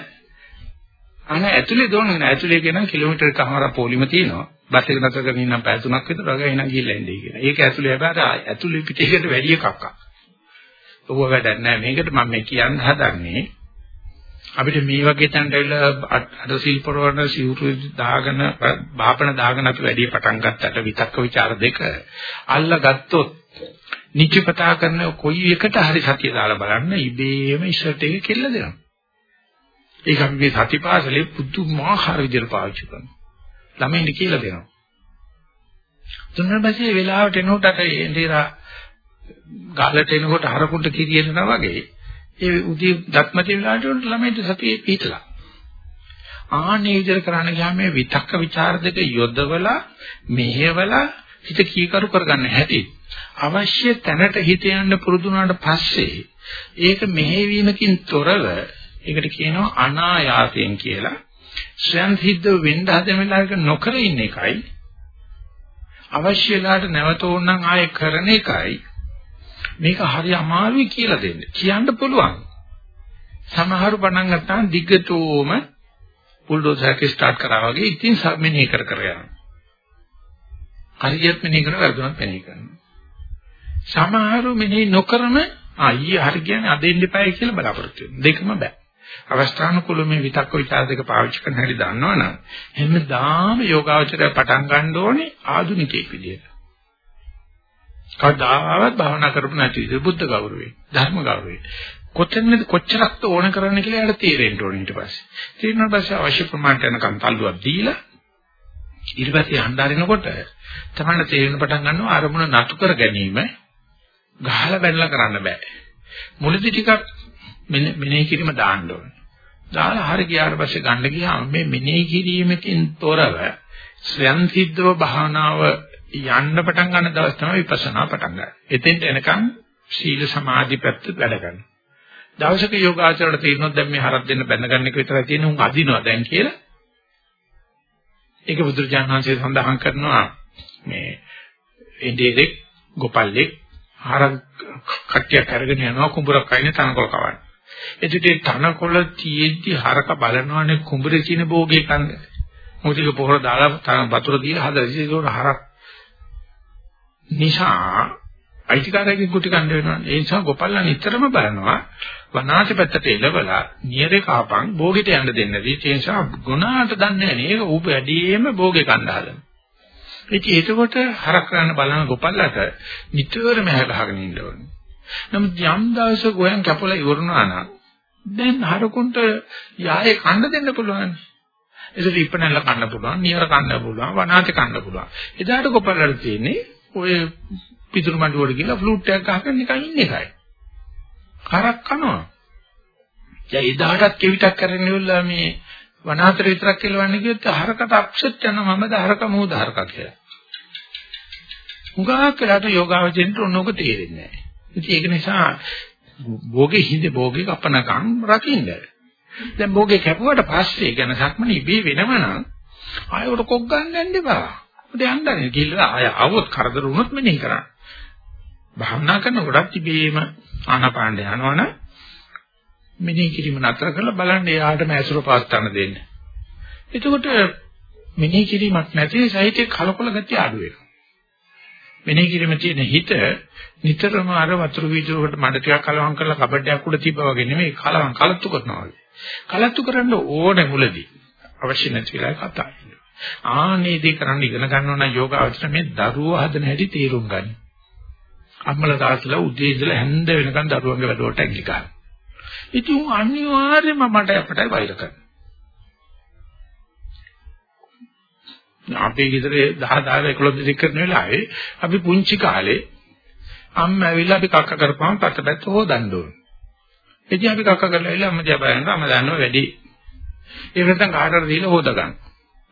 අන ඇතුලේ දෝන්නේ නෑ. ඇතුලේ කියනවා කිලෝමීටර් කමාරක් පොලිම තියෙනවා. බස් එක නතර කරගෙන ඉන්නම් පැය තුනක් විතර වගේ එහෙනම් ගිහිල්ලා ඉන්නේ කියලා. ඒක ඇතුලේ හැබැයි ඇතුලේ පිටේකට වැඩි එකක්. ඔබ වැඩක් නෑ. මේකට මම මේ කියන්න හදන්නේ අපිට මේ වගේ තැනට ඇවිල්ලා අද සිල්පරවන සිවුරු දාගෙන බාපණ දාගෙන අපි වැඩි පටන් ගත්තට විතක්ක ਵਿਚාර දෙක අල්ල ගත්තොත් නිච්ච කතා කරන කොයි එකට හරි සතිය දාලා බලන්න ඉබේම ඉස්සරට ඒක කෙල්ල දෙනවා. ඒක අපි මේ සතිපාසලේ පුදුමාකාර විදිහට පාවිච්චි කරනවා. ළමයින්ට කියලා දෙනවා. තුන්වෙනි පස්සේ වෙලාවට එනකොට අර එන්දේරා ගාලට එනකොට හරකුන්ට කිරියනවා වගේ ඒ උදේ දත්මති වෙලාවට ළමයින්ට සතිය පිටලා. ආනේ විදිහට කරන්න ගියාම මේ විතක්ක ਵਿਚාර දෙක යොදවලා මෙහෙවලා හිත කීකරු කරගන්න හැටි අවශ්‍ය තැනට හිත යන්න පුරුදු වුණාට පස්සේ ඒක මෙහෙවීමකින් තොරව ඒකට කියනවා අනායාසයෙන් කියලා ස්වයන් සිද්ධ වෙන්න හදන වෙලාවක නොකර ඉන්න එකයි අවශ්‍ය වෙලාවට නැවත ඕනනම් ආයෙ කරන එකයි මේක හරි අමාරුයි කියලා දෙන්න. කියන්න පුළුවන්. සමහරු පණන් ගත්තාම දිග්ගතෝම බුල්ඩෝසර් එක ස්ටාර්ට් කරා වගේ ඉතින් මෙනෙහි කර කර යනවා. හරියට මෙනෙහි කරන වැරදුනත් මෙනෙහි කරනවා. සමහරු මෙනෙහි නොකරම ආ හරි කියන්නේ අද ඉන්න එපායි කියලා බලාපොරොත්තු වෙනවා. දෙකම බෑ. අවස්ථානුකූල මේ විතක්ක ਵਿਚාර දෙක පාවිච්චි කරන හැටි දන්නවනම් හැමදාම යෝගාවචරය පටන් ගන්න ඕනේ ආධුනිකයෙක් විදියට. කවදාවත් භාවනා කරපු නැති විදිහ බුද්ධ ගෞරවේ, ධර්ම ගෞරවේ. කොතැනද කොච්චරක්ද ඕන කරන්න කියලා යාට තේරෙන්න ඕනේ ඊට පස්සේ. තේරුණාට පස්සේ අවශ්‍ය ප්‍රමාණයට යනකම් තල්ලුවක් දීලා ඊට පස්සේ හඳාරිනකොට තමයි තේරෙන පටන් ගන්නවා අරමුණ නතු කර ගැනීම ගහලා බැලලා කරන්න බෑ. මුලදී ටිකක් මෙනෙහි කිරීම දාන්න ඕනේ. දාලා හරි ගියාට පස්සේ ගන්න ගියාම මේ මෙනෙහි කිරීමකින් තොරව ස්වයන් සිද්ධව භාවනාව යන්න පටන් ගන්න දවස් තමයි විපස්සනා පටන් ගන්න. එතෙන්ට එනකම් සීල සමාධි පැත්ත වැඩ කරනවා. දවසක යෝගාචරයට තීරණයක් දැන් මේ හරක් දෙන්න බැඳ ගන්න එක විතරයි තියෙන්නේ උන් අදිනවා දැන් කියලා. ඒක බුදුරජාණන් වහන්සේ සඳහන් කරනවා මේ ඉන්දියෙක් ගෝපල්ලෙක් හරක් කට්ටියක් අරගෙන යනවා කුඹරක් අයිනේ තනකොළ කවන්න. එතකොට තනකොළ තියෙද්දි හරක බලනවානේ කුඹරේ තියෙන භෝගේ කන්න. මොකද ඒක පොහොර දාලා වතුර දීලා හදලා ඒක හරක් නිසා අයිතිකාරයෙක් කුටි කන්න වෙනවා. ඒ නිසා ගොපල්ලා නිතරම බලනවා වනාච පැත්තට එලවලා නියරේ කාපන් භෝගෙට යන්න දෙන්නදී ඒ නිසා ගුණාට දන්නේ නැහැ නේද? ඌ වැඩිම භෝගේ කන්න හදන. ඉතින් ඒකකොට හරක් කරන්න බලන ගොපල්ලාට නිතරම හැල ගහගෙන ඉන්න ඕනේ. නමුත් යම් දවසක ගෝයන් කැපලා ඉවරුණා නම් දැන් හරකුන්ට යායේ කන්න දෙන්න පුළුවන්. ඒකට ඉපනැල්ල කන්න පුළුවන්, නියර කන්න පුළුවන්, වනාච කන්න පුළුවන්. එදාට ගොපල්ලාට තියෙන්නේ ඔය පිටුරු මඬුවට ගිහලා ෆ්ලූට් එකක් ගහගෙන නිකන් ඉන්න එකයි. කරක් කනවා. දැන් එදාටත් කෙවිතක් කරගෙන ඉවරලා මේ වනාතර විතරක් කෙලවන්නේ කිව්වොත් හරකට අප්සෙට් යනවා මමද හරක මොහොත හරක කියලා. උගා කළාට යෝගාවචෙන්ට ඔන්නෝක තේරෙන්නේ නැහැ. ඉතින් ඒක නිසා භෝගේ හිඳ භෝගේ කපනකම් රකින්න. දැන් භෝගේ කැපුවට පස්සේ ගැන සක්මන ඉබේ වෙනවනම් ආයෙකට කොක් ගන්න යන්න එපා. උඩ යන්නනේ ගිහලා ආය આવොත් කරදර වුණොත් මෙනෙහි කරන්න. භාවනා කරනකොට තිබීම ආනාපානට යනවනම් මෙනෙහි කිරීම නතර කරලා බලන්න එයාටම ඇසුර පාත්තන්න දෙන්න. එතකොට මෙනෙහි කිරීමක් නැති සහිතේ කලකොල ගතිය අඩු වෙනවා. මෙනෙහි කිරීම තියෙන හිත නිතරම අර වතුර වීදුරකට මඩ ටිකක් කලවම් කරලා කබඩයක් උඩ තිබ්බා වගේ නෙමෙයි කලවම් කලත්තු කරනවා වගේ. කලත්තු කරන්න ඕනේ මුලදී. අවශ්‍ය නැති වෙලාවක කතා කරනවා. ආනේ දේ කරන්න ඉගෙන ගන්නවා නම් යෝග අවශ්‍ය මේ දරුවෝ හදන හැටි තේරුම් ගන්න. අම්මලා තාත්තලා උදේ ඉඳලා හැන්ද වෙනකන් දරුවන්ගේ වැඩවලට ඇඟිලි ගන්න. ඉතින් අනිවාර්යයෙන්ම මට අපට වෛර කරනවා. අපේ ගෙදර 10 10 11 දෙක කරන වෙලාවේ අපි පුංචි කාලේ අම්මා ඇවිල්ලා අපි කක්ක කරපුවම පැත්තපැත්ත හොදන්න ඕන. ඉතින් අපි කක්ක කරලා ඇවිල්ලා අම්ම දිහා බලනවා අම්ම දන්නවා වැඩි. ඒ නැත්නම් කාටද දීලා හොද ගන්න.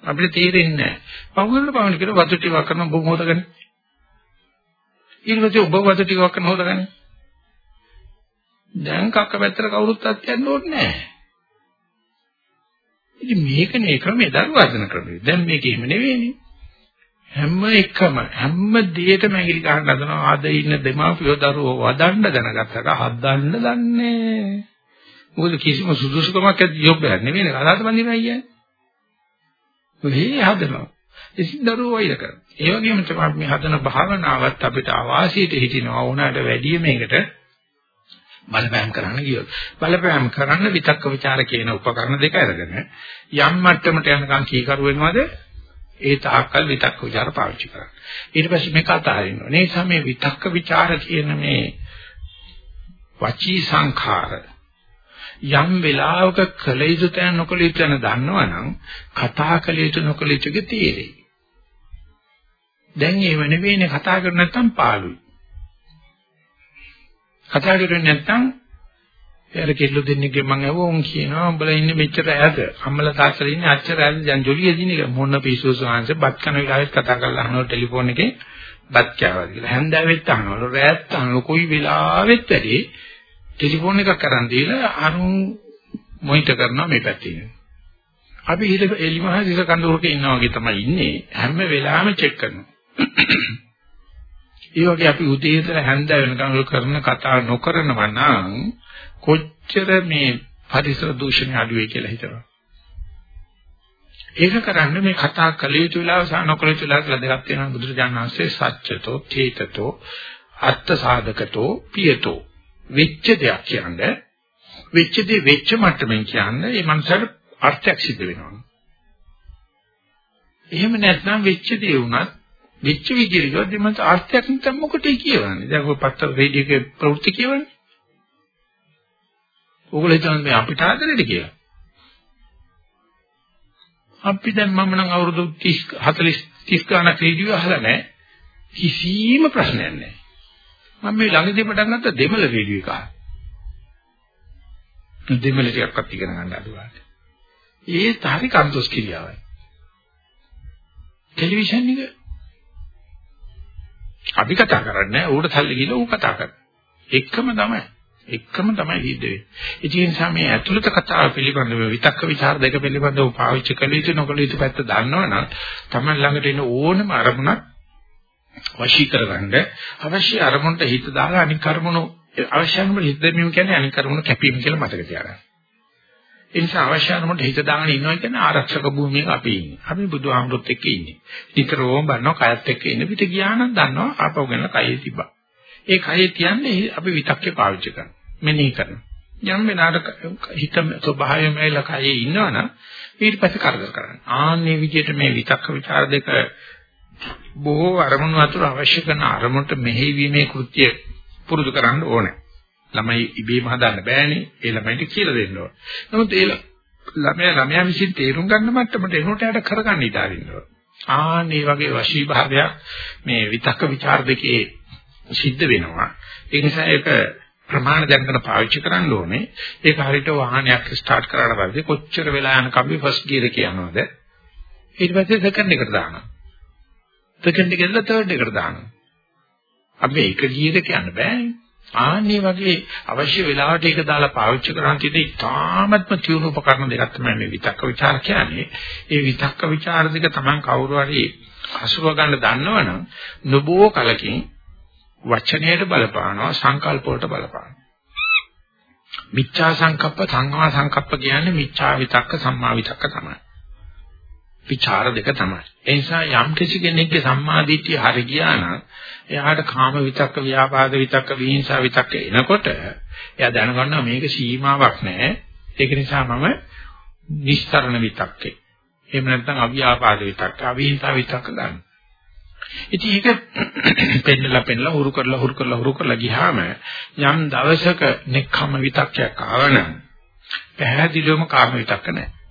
අපිට තේරෙන්නේ නැහැ. පවුල පවුල කියලා වතු ටිකක් කරන බොහොම හොදගන්න. ඊට පස්සේ ඔබ වතු ටිකක් කරන හොදගන්න. දැන් කක්ක පැත්තට කවුරුත් අත්යන්න ඕනේ නැහැ. ඉතින් මේකනේ ක්‍රමයේ දරුවාදන ක්‍රමය. දැන් මේක එහෙම නෙවෙයිනේ. හැම එකම හැම දෙයකම ඇඟිලි ගන්න හදනවා. ආද ඉන්න දෙමාපියෝ දරුවෝ වදන්න දැනගත්තට හදන්න දන්නේ. මොකද කිසිම සුදුසුකමක් ඇති යොබ්බයක් නෙවෙයි කතාවද බඳිනවා කියන්නේ. ඔහේ හදනවා. ඉතින් දරුවෝ වෛර කරනවා. ඒ වගේම තමයි මේ හදන භාවනාවත් අපිට අවාසියට හිටිනවා ඕනෑමට වැඩි මේකට බලපෑම් කරන්න ගියොත්. බලපෑම් කරන්න විතක්ක ਵਿਚාර කියන උපකරණ දෙක අරගෙන යම් මට්ටමට යනකම් කීකරු වෙනවද? ඒ තාක්කල් විතක්ක ਵਿਚාර පාවිච්චි කරන්න. ඊට පස්සේ මේක අතහරින්න ඕනේ ඒ සමේ විතක්ක ਵਿਚාර කියන මේ වචී සංඛාර යම් වෙලාවක කළ යුතු තැන නොකළ යුතු තැන දන්නවනම් කතා කළ යුතු නොකළ යුතුක තීරෙයි දැන් ඒව නෙවෙයිනේ කතා කරු නැත්තම් පාළුයි. කතා කරන්නේ නැත්තම් එයාල කෙල්ල දෙන්නෙක්ගෙන් මම අහුවා උන් කියනවා උඹලා ඉන්නේ මෙච්චර ඈත. අම්මලා තාත්තලා ඉන්නේ අච්චර ඈත. දැන් ජොලිය දින එක මොන පිස්සු සෝංශ බත් කන වෙලාවෙත් කතා කරලා අහනවා ටෙලිෆෝන් එකේ බත් කෑවද කියලා. හැන්දෑවෙත් අහනවා. රෑත් අහනවා. කොයි වෙලාවෙත් වැඩි ටෙලිෆෝන් එකක් කරන් දීලා අරුන් මොනිටර් කරනවා මේ පැත්තේ. අපි ඊට එලිමහ දිස කඳුරක ඉන්නා වගේ තමයි ඉන්නේ. හැම වෙලාවෙම චෙක් කරනවා. ඒ වගේ අපි උදේ ඉඳලා හැන්ද වෙනකන් කරන කතා නොකරනවා නම් කොච්චර මේ පරිසර දූෂණය අඩු වෙයි කියලා හිතනවා. ඒක කරන්නේ මේ කතා කළ යුතු වෙලාව සහ නොකළ යුතු වෙලාව කියලා දෙකක් තියෙනවා බුදුරජාණන් වහන්සේ සත්‍යතෝ තේතතෝ අත්ත සාධකතෝ පියතෝ වෙච්ච දෙයක් කියන්නේ වෙච්ච දේ වෙච්ච මට්ටමින් කියන්නේ ඒ මනසට අර්ථයක් සිද්ධ වෙනවා. එහෙම නැත්නම් වෙච්ච දේ වුණත් වෙච්ච විදිහට කිව්වොත් දෙමත් අර්ථයක් නැත්නම් මොකටද කියවන්නේ? දැන් ඔය පත්ත රේඩියෝ එකේ ප්‍රවෘත්ති කියවන්නේ. ඕගොල්ලෝ හිතන්නේ මේ අපිට ආදරේද කියලා. අපි දැන් මම නම් අවුරුදු 30 40 30 ගණන් රේඩියෝ අහලා නැහැ. කිසිම ප්‍රශ්නයක් නැහැ. මම මේ ළඟදී පටන් ගත්ත දෙමළ රේඩියෝ එක අහලා. දෙමළ ටිකක්වත් ඉගෙන ගන්න අඩුවාට. ඒත් හරි කන්දොස් කිරියාවයි. ටෙලිවිෂන් එක අපි කතා කරන්නේ ඌට සල්ලි ගිහලා ඌ කතා කරනවා. එකම තමයි. එකම තමයි හිත වෙන්නේ. ඒ නිසා මේ ඇතුළත කතාව පිළිබඳව විතක්ක ਵਿਚාර දෙක පිළිබඳව පාවිච්චි කළ යුතු නොකළ යුතු පැත්ත දන්නවනම් තමයි ළඟට එන ඕනම අරමුණක් වශී කරගන්න අවශ්‍ය අරමුණට හිත දාලා අනික් අරමුණු අවශ්‍ය අරමුණට හිත දෙමීම කියන්නේ අනික් අරමුණු කැපීම කියලා මතක තියාගන්න. ඒ නිසා අවශ්‍ය අරමුණට හිත දාගෙන ඉන්නවා කියන්නේ ආරක්ෂක භූමියක අපි ඉන්නේ. අපි බුදුහාමුදුරුත් එක්ක ඉන්නේ. නිතරම බලනවා කයත් එක්ක ඉන්න පිට ගියා නම් දන්නවා ආපහු ගෙන කයේ තිබ්බා. ඒ කයේ තියන්නේ අපි විතක්කේ පාවිච්චි කරනවා. මෙනෙහි කරනවා. යම් වෙනාට හිත ස්වභාවයෙන්ම එලා කයේ ඉන්නවනම් ඊට පස්සේ කරදර කරන්න. ආන්නේ විදිහට මේ විතක්ක ਵਿਚාර දෙක බොහෝ අරමුණු අතර අවශ්‍ය කරන අරමුණට මෙහෙයීමේ කෘත්‍ය පුරුදු කරන්න ඕනේ. ළමයි ඉබේම හදන්න බෑනේ. ඒ ළමයිට කියලා දෙන්න ඕනේ. නමුත් ඒ ළමයා ළමයා විසින් තේරුම් ගන්න මට්ටමට එනකොට යට කරගන්න ඉඩ අරින්න ඕනේ. ආන් මේ වගේ වශී භාවයක් මේ විතක්ක ਵਿਚාර දෙකේ සිද්ධ වෙනවා. ඒ නිසා ඒක ප්‍රමාණ දැනගෙන පාවිච්චි කරන්න ඕනේ. ඒක හරියට වාහනයක් ස්ටාර්ට් කරාට පස්සේ කොච්චර වෙලා යනකම් ෆස්ට් ගියර කියනවද? ඊට පස්සේ සෙකන්ඩ් එකට දානවා. සෙකන්ඩ් එකෙන් තර්ඩ් එකට දානවා. අපි ඒක ගියර කියන්න බෑනේ. ආන්නේ වගේ අවශ්‍ය වෙලාවට ඒක දාලා පාවිච්චි කරන් තියෙදී තාමත්ම තියුණු උපකරණ දෙකක් තමයි මේ විතක්ක ਵਿਚාර කියන්නේ. ඒ විතක්ක ਵਿਚාර දෙක Taman කවුරු හරි හසුරව ගන්න දන්නවනම් නොබෝ කලකින් වචනයට බලපානවා සංකල්ප වලට බලපානවා. මිච්ඡා සංකප්ප සංඝා සංකප්ප කියන්නේ මිච්ඡා විතක්ක සම්මා විතක්ක තමයි. විචාර දෙක තමයි. ඒ නිසා යම් කිසි කෙනෙක්ගේ සම්මාදිට්ඨිය හරි ගියා නම් එයාට කාම විතක්ක, ව්‍යාපාද විතක්ක, විහිංසා විතක්ක එනකොට එයා දැනගන්නවා මේක සීමාවක් නැහැ. ඒක නිසා මම නිස්තරණ විතක්කේ. එහෙම නැත්නම් අව්‍යාපාද විතක්ක, අවිහිංසා විතක්ක ගන්න. ඉතින් ඒක පෙන්නලා පෙන්නලා හුරු කරලා හුරු කරලා හුරු කරලා ගියාම යම් දවසක නෙක්ඛම විතක්කයක් ආවනම් පැහැදිලිවම කාම විතක්ක නැහැ.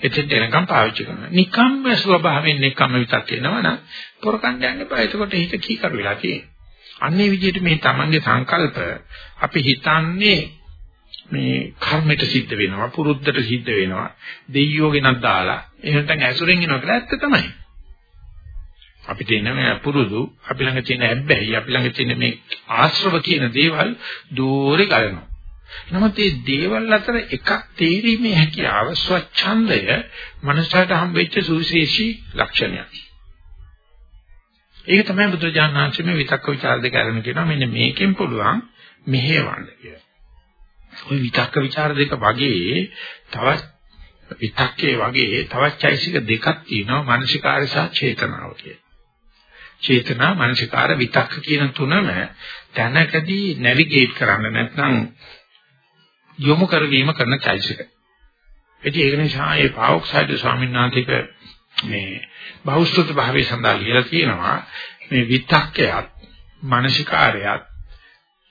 එතෙන් එනකම් පාවිච්චි කරනවා. නිකම්ම ස්වභාවයෙන් නිකම්ම විතක් එනවනම් පොරකණ්ඩ යන්න එපා. එතකොට හිත කීකරු වෙලා තියෙනවා. අන්නේ විදිහට මේ තමන්ගේ සංකල්ප අපි හිතන්නේ මේ කර්මයට සිද්ධ වෙනවා, පුරුද්දට සිද්ධ වෙනවා, දෙයියෝ ගෙනත් දාලා එහෙම නැත්නම් ඇසුරෙන් එනවා කියලා ඇත්ත තමයි. අපිට එන මේ පුරුදු, අපි ළඟ තියෙන හැබැයි, අපි ළඟ තියෙන මේ ආශ්‍රව කියන දේවල් දෝරේ ගලනවා. නමුත් මේ දේවල් අතර එකක් තේරීමේ හැකියාව ස්වච්ඡන්දය මනසට හම්බෙච්ච සුවිශේෂී ලක්ෂණයක්. ඒක තමයි බුදුරජාණන් වහන්සේ මේ විතක්ක ਵਿਚාර දෙක අරගෙන කියනවා මෙන්න මේකෙන් පුළුවන් මෙහෙවන්න කියලා. ওই විතක්ක ਵਿਚාර දෙක වගේ තවත් විතක්කේ වගේ තවත් චෛසික දෙකක් තියෙනවා මානසිකාරය සහ චේතනාව කියලා. චේතනා මානසිකාර විතක්ක කියන තුනම දැනකදී නැවිගේට් කරන්න නැත්නම් යොමු කරවීම කරන චෛසික. ඒ කියන්නේ ශායේ පාවොක්සයිඩ් ස්වාමීන් වහන්සේක මේ බහුශ්‍රත භාවයේ සඳහා ලියලා තියෙනවා මේ විතක්කයත් මානසිකාරයත්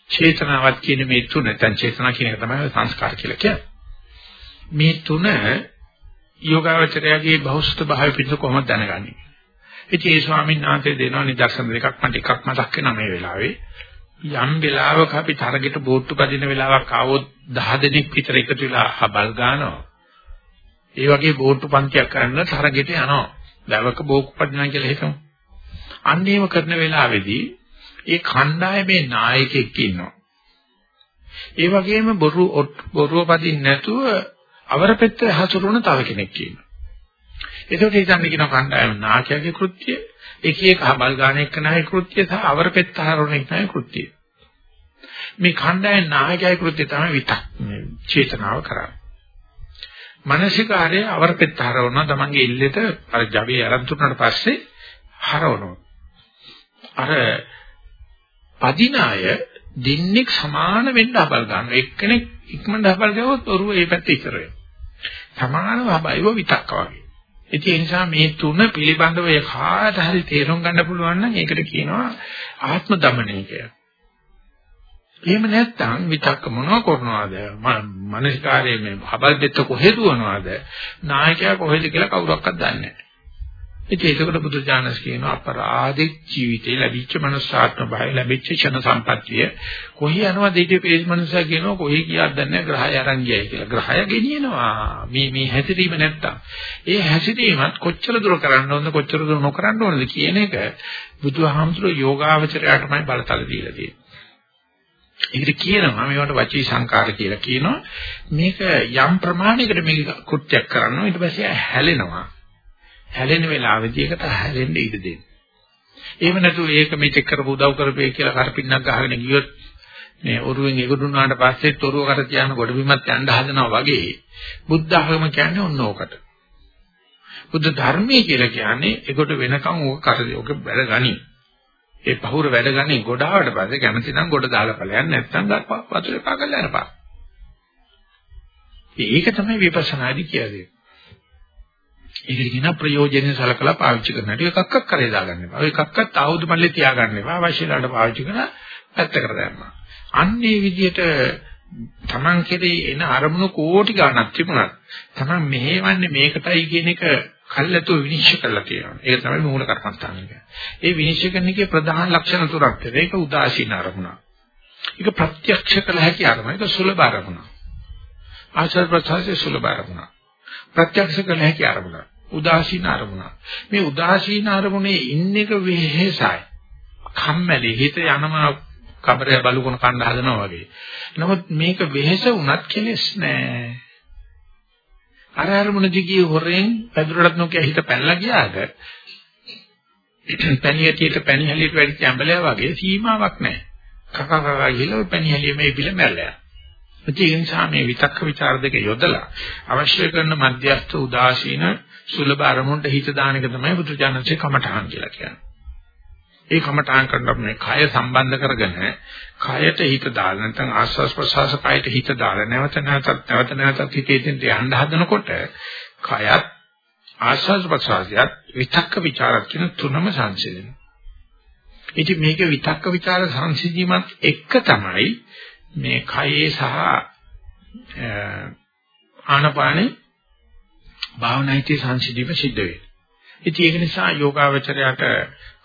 චේතනාවත් කියන මේ තුන නැත්නම් චේතනා කියන එක තමයි සංස්කාර කියලා කියන්නේ. මේ තුන යෝගාවචරයගේ බහුස්ත භාවය පිට කොහොමද දැනගන්නේ? ඉතින් ඒ ස්වාමීන් වහන්සේ දෙනවා නිදර්ශන දෙකක් මට එකක් මතක් වෙනවා මේ වෙලාවේ. යම් වෙලාවක අපි තරගෙට බෝට්ටු පදින වෙලාවක් ආවොත් 10 දෙනෙක් විතර එකතු වෙලා හබල් ගන්නවා. ඒ වගේ බෝට්ටු පන්තියක් කරන්න තරගෙට යනවා. දැවක බෝක්කු පදිනවා කියලා හිතමු. අන්න ඒව කරන වෙලාවේදී ඒ කණ්ඩායමේ නායකයෙක් ඉන්නවා. ඒ වගේම බොරු බොරුව පදින්න නැතුව අවර පෙත්ත හසුරුවන තව කෙනෙක් ඉන්නවා. ඒකට හිතන්නේ කියන කණ්ඩායම නායකයාගේ කෘත්‍යය, එක එක හබල් ගාන එක්කනයි කෘත්‍යය සහ අවර පෙත්ත හරවන එකයි කෘත්‍යය. මේ කණ්ඩායම නායකයාගේ කෘත්‍යය තමයි විතක් චේතනාව කරන්නේ. මානසිකාරයේ අවර පෙත්ත හරවනවා තමන්ගේ ඉල්ලෙට අර ජවයේ අරන් තුනට පස්සේ හරවනවා. අර පදිනාය දෙන්නෙක් සමාන වෙන්න හබල් ගන්නවා. එක්කෙනෙක් ඉක්මනට හබල් ගවොත් ඔරුව ඒ පැත්තේ ඉතර වෙනවා. සමානව හබයිව විතක්ක වගේ. ඒ නිසා මේ තුන පිළිබඳව කාට හරි තේරුම් ගන්න පුළුවන් නම් ඒකට කියනවා ආත්ම දමනය කියලා. එහෙම නැත්නම් විතක්ක මොනව කරනවද? මනස්කාරයේ මේ හබල් දෙත්ත කොහෙද දුවනවද? නායකයා කොහෙද කියලා කවුරක්වත් දන්නේ නැහැ. ඉතින් ඒකකට බුදුජානස් කියන අපරාධේ ජීවිතේ ලැබිච්ච මනසාත්ම භාවය ලැබිච්ච ක්ෂණ සම්පත්තිය කොහි යනවද ඊට පේස් මනුස්සයා කියනවා කොහි කියක් දන්නේ ග්‍රහය අරන් ගියයි කියලා. ග්‍රහය ගෙනියනවා. මේ මේ හැසිරීම නැත්තම්. ඒ හැසිරීමත් කොච්චර දුර කරන්න ඕනද කොච්චර දුර නොකරන්න ඕනද කියන එක බුදුහාමුදුරුවෝ යෝගාවචරයටමයි බලතල දීලා තියෙන්නේ. ඒකට කියනවා මේවට වචී සංකාර කියලා කියනවා. මේක යම් ප්‍රමාණයකට මේක කෘත්‍යයක් කරනවා ඊට පස්සේ හැලෙනවා. හැලෙන වෙලාවෙදී ඒකට හැලෙන්න ඉඩ දෙන්න. එහෙම නැතුව ඒක මේක කරපු උදව් කරපේ කියලා කරපින්නක් ගහගෙන ගියොත් මේ ඔරුවෙන් එගොඩුනාට පස්සේ තොරුව කර තියාන ගොඩ බිමත් යන්න හදනවා වගේ බුද්ධ ආගම කියන්නේ ඔන්න ඕකට. බුද්ධ ධර්මයේ කියලා කියන්නේ ඒකට වෙනකන් ඕක කරේ ඕක වැඩ ගනි. ඒ පහුර වැඩ ගනි ගොඩාවට පස්සේ කැමති නම් ගොඩ දාලා ඵලයන් නැත්තම් වතුරේ පාගලා යනපා. ඒක තමයි විපස්සනාදී කියන්නේ. ඒකට කියන ප්‍රයෝජනෙ සලකලා පාවිච්චි කරන හැටි එකක්ක් කරේ දාගන්න එපා. එකක්වත් ආයුධ මල්ලේ තියාගන්න එපා. අවශ්‍ය වෙලාවට පාවිච්චි කරලා පැත්තකට දැම්මා. අන්නේ විදිහට Taman කෙරේ එන අරමුණු කෝටි ගණක් තිබුණත් Taman මෙහෙවන්නේ මේකටයි කියන එක කල්ැතුව විනිශ්චය කරලා තියෙනවා. ඒක තමයි මූල කර්මස්ථානය කියන්නේ. ඒ විනිශ්චය කරන එකේ ප්‍රධාන ලක්ෂණ තුනක් තියෙනවා. ඒක උදාසීන අරමුණ. ඒක ප්‍රත්‍යක්ෂ කළ හැකි අරමුණ. ඒක සුලභ අරමුණ. ආචාර ප්‍රසාරයේ සුලභ අරමුණ. ප්‍රත්‍යක්ෂ කළ හැකි අරමුණ. උදාසීන අරමුණ. මේ උදාසීන අරමුණේ ඉන්න එක වෙහෙසයි. කම්මැලි හිත යනවා කබරය බලුකොන කන්න හදනවා වගේ. නමුත් මේක වෙහෙස වුණත් කෙලස් නෑ. අර අරමුණ දිගේ හොරෙන් පැදුරටත් නොකිය හිත පැනලා ගියාද පැණියටියට පැණිහැලියට වැඩි කැඹලයා වගේ සීමාවක් නැහැ. කක කක ගිහලා පැණිහැලිය මේ පිළ මැරලා. ඒ නිසා මේ විතක්ක ਵਿਚාර දෙක යොදලා අවශ්‍ය කරන මධ්‍යස්ථ උදාසීන සුලභ අරමුණට හිත දාන එක තමයි බුදුචානන්සේ කමඨහන් කියලා කියන්නේ. ඒ කමඨාන් කරනකොට මේ කය සම්බන්ධ කරගෙන කයට හිත දාලා නැත්නම් ආස්වාස් ප්‍රසවාස කයට හිත දාලා නැවත නැවතත් නැවත නැවතත් හිතේ දෙන්න යන්න හදනකොට කයත් ආස්වාස් ප්‍රසවාසයත් විතක්ක ਵਿਚාරක් කියන තුනම සංසිඳෙනවා. ඉතින් මේක විතක්ක ਵਿਚාර සංසිඳීමත් එක්ක තමයි මේ කයේ සහ ආනපානේ භාවනායිතේ සංසිඳීම සිද්ධ වෙන්නේ. ඉතින් ඒක නිසා යෝගාවචරයට